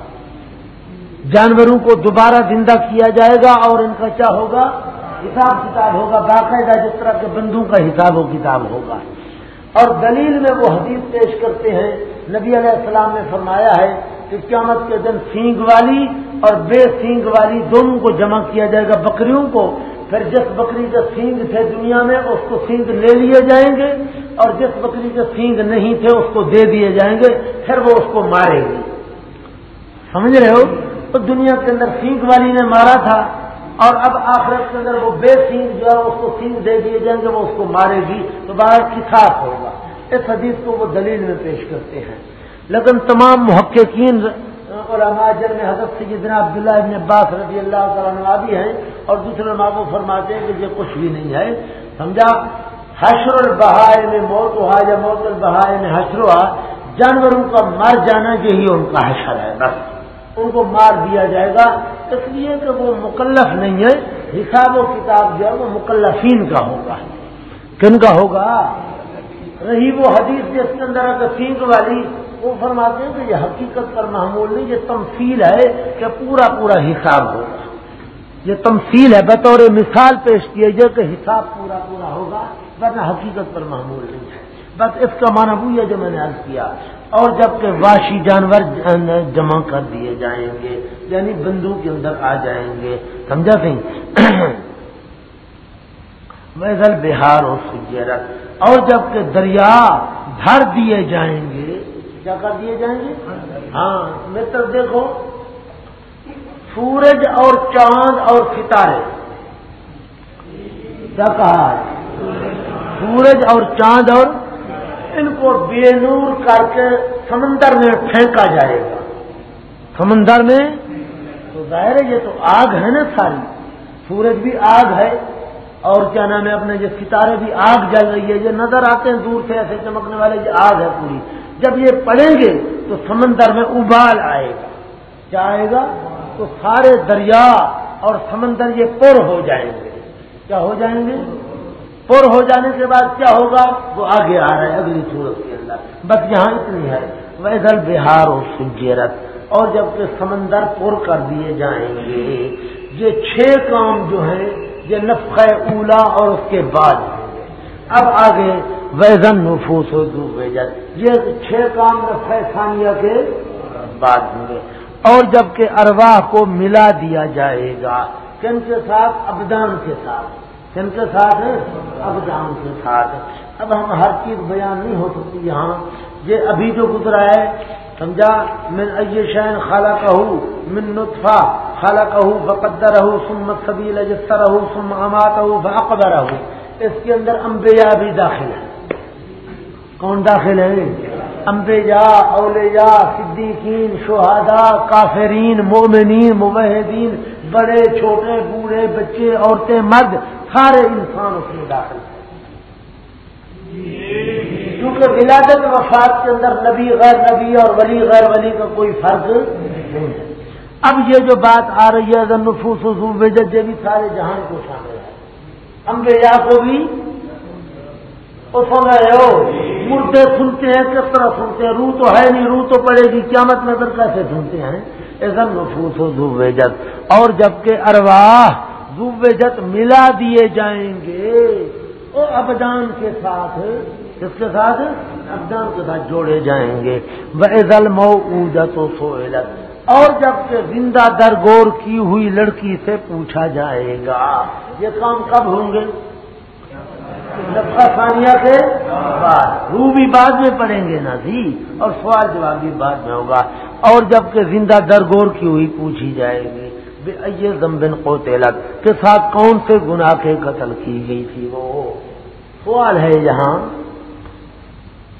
جانوروں کو دوبارہ زندہ کیا جائے گا اور ان کا کیا ہوگا؟ حساب کتاب ہوگا۔ باقاعدہ جس طرح کے بندوں کا حساب و کتاب ہوگا۔ اور دلیل میں وہ حدیث پیش کرتے ہیں۔ نبی علیہ السلام نے فرمایا ہے کہ قیامت کے دن سینگ والی اور بے سینگ والی دونوں کو جمع کیا جائے گا بکریوں کو۔ پھر جس بکری کے سینگ تھے دنیا میں، اس کو سینگ لے لیے جائیں گے اور جس بکری کے سینگ نہیں تھے، اس کو دے دیے جائیں گے، پھر وہ اس کو مارے گی۔ سمجھ رہے ہو؟ تو دنیا کے اندر سینگ والی نے مارا تھا اور اب آخرت کے اندر وہ بے سینگ جو ہے، اس کو سینگ دے دیے جائیں گے، وہ اس کو مارے گی۔ تو باہر کساس ہوگا۔ اس حدیث کو وہ دلیل میں پیش کرتے ہیں۔ لیکن تمام محققین اور جن میں حضرت سیدنا عبداللہ ابن عباس رضی اللہ تعالیٰ بھی ہیں اور دوسرے ماں کو فرماتے ہیں کہ یہ کچھ بھی نہیں ہے۔ سمجھا؟ حشر البہائے میں موت ہوا یا موت البہائے میں حشر ہوا، جانوروں کا مر جانا یہی ان کا حشر ہے، بس۔ ان کو مار دیا جائے گا۔ اس لیے کہ وہ مکلف نہیں ہے حساب و کتاب جو ہے وہ مکلفین کا ہوگا۔ کن کا ہوگا؟ رہی وہ حدیث جس کے اندر سینک والی وہ فرماتے ہیں کہ یہ حقیقت پر معمول نہیں، یہ تمثیل ہے کہ پورا پورا حساب ہوگا۔ یہ تمثیل ہے، بطور مثال پیش کیے جائے کہ حساب پورا پورا ہوگا، ورنہ حقیقت پر معمول نہیں ہے۔ بس اس کا معنی وہ ہے جو میں نے عرض کیا۔ اور جبکہ واشی جانور جمع کر دیے جائیں گے یعنی بندو کے اندر آ جائیں گے۔ سمجھا سی ویزل بہار اور سجیرت اور جبکہ دریا بھر دیے جائیں گے کیا کر دیے جائیں گے؟ ہاں متر دیکھو، سورج اور چاند اور ستارے۔ کیا کہا سورج اور چاند اور ان کو بے نور کر کے سمندر میں پھینکا جائے گا۔ سمندر میں؟ تو ظاہر ہے یہ تو آگ ہے نا ساری۔ سورج بھی آگ ہے اور کیا نام ہے اپنے یہ ستارے بھی آگ جل رہی ہے، یہ نظر آتے ہیں دور سے ایسے چمکنے والے، یہ آگ ہے پوری۔ جب یہ پڑیں گے تو سمندر میں ابال آئے گا۔ کیا آئے گا تو سارے دریا اور سمندر یہ پر ہو جائیں گے۔ کیا ہو جائیں گے؟ پر ہو جانے کے بعد کیا ہوگا؟ وہ آگے آ رہا ہے اگلی صورت کے اندر۔ بس یہاں اتنی ہے۔ ویدل بہار اور سجیرت اور جبکہ سمندر پر کر دیے جائیں گے، یہ چھ کام جو ہیں، یہ نفق اولا اور اس کے بعد اب آگے ویزن نفوس ہو دو یہ چھ کام نفق ثانیہ کے بعد ہوں گے اور جبکہ ارواح کو ملا دیا جائے گا، کن کے ساتھ؟ ابدان کے ساتھ۔ کن کے ساتھ؟ ابدان کے ساتھ۔ اب ہم ہر چیز بیان نہیں ہو سکتی یہاں۔ یہ ابھی جو گزرا ہے، سمجھا؟ من ائی شین خالہ کہ من نطفہ۔ خالہ کہ بقدر رہو سم سبیل جسر رہو سم امات رہو رہو اس کے اندر امبیا بھی داخل ہے کون داخل ہے؟ امبیا اولیا صدیقین شہادا کافرین، مومنین مبحدین بڑے، چھوٹے، بوڑھے، بچے، عورتیں، مرد، سارے انسان اس میں داخل ہیں۔ کیونکہ ولادت وفات کے اندر نبی غیر نبی اور ولی غیر ولی کا کوئی فرق نہیں ہے۔ اب یہ جو بات آ رہی ہے نفوس وجد یہ بھی سارے جہان کو شامل ہے۔ امبیا کو بھی سن رہے ہو مردے سنتے ہیں، کس طرح سنتے ہیں؟ روح تو ہے نہیں، روح تو پڑے گی۔ قیامت نظر کیسے سنتے ہیں؟ ایسا نفوس و وجد اور جبکہ ارواہ وجد ملا دیے جائیں گے وہ ابدان کے ساتھ اس کے ساتھ؟ ابدان کے ساتھ جوڑے جائیں گے۔ وہ موجت و سویلت اور جبکہ زندہ درگور کی ہوئی لڑکی سے پوچھا جائے گا، یہ کام کب ہوں گے؟ ثانیہ کے بعد۔ رو بھی بعد میں پڑھیں گے نا جی۔ اور سوال جواب بھی بعد میں ہوگا۔ اور جبکہ زندہ درگور کی ہوئی پوچھی جائے گی، بے زمبن کو تیلک کے ساتھ کون سے گناہ کے قتل کی گئی تھی وہ؟ سوال ہے یہاں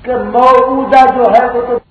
کہ موجودہ جو ہے وہ تو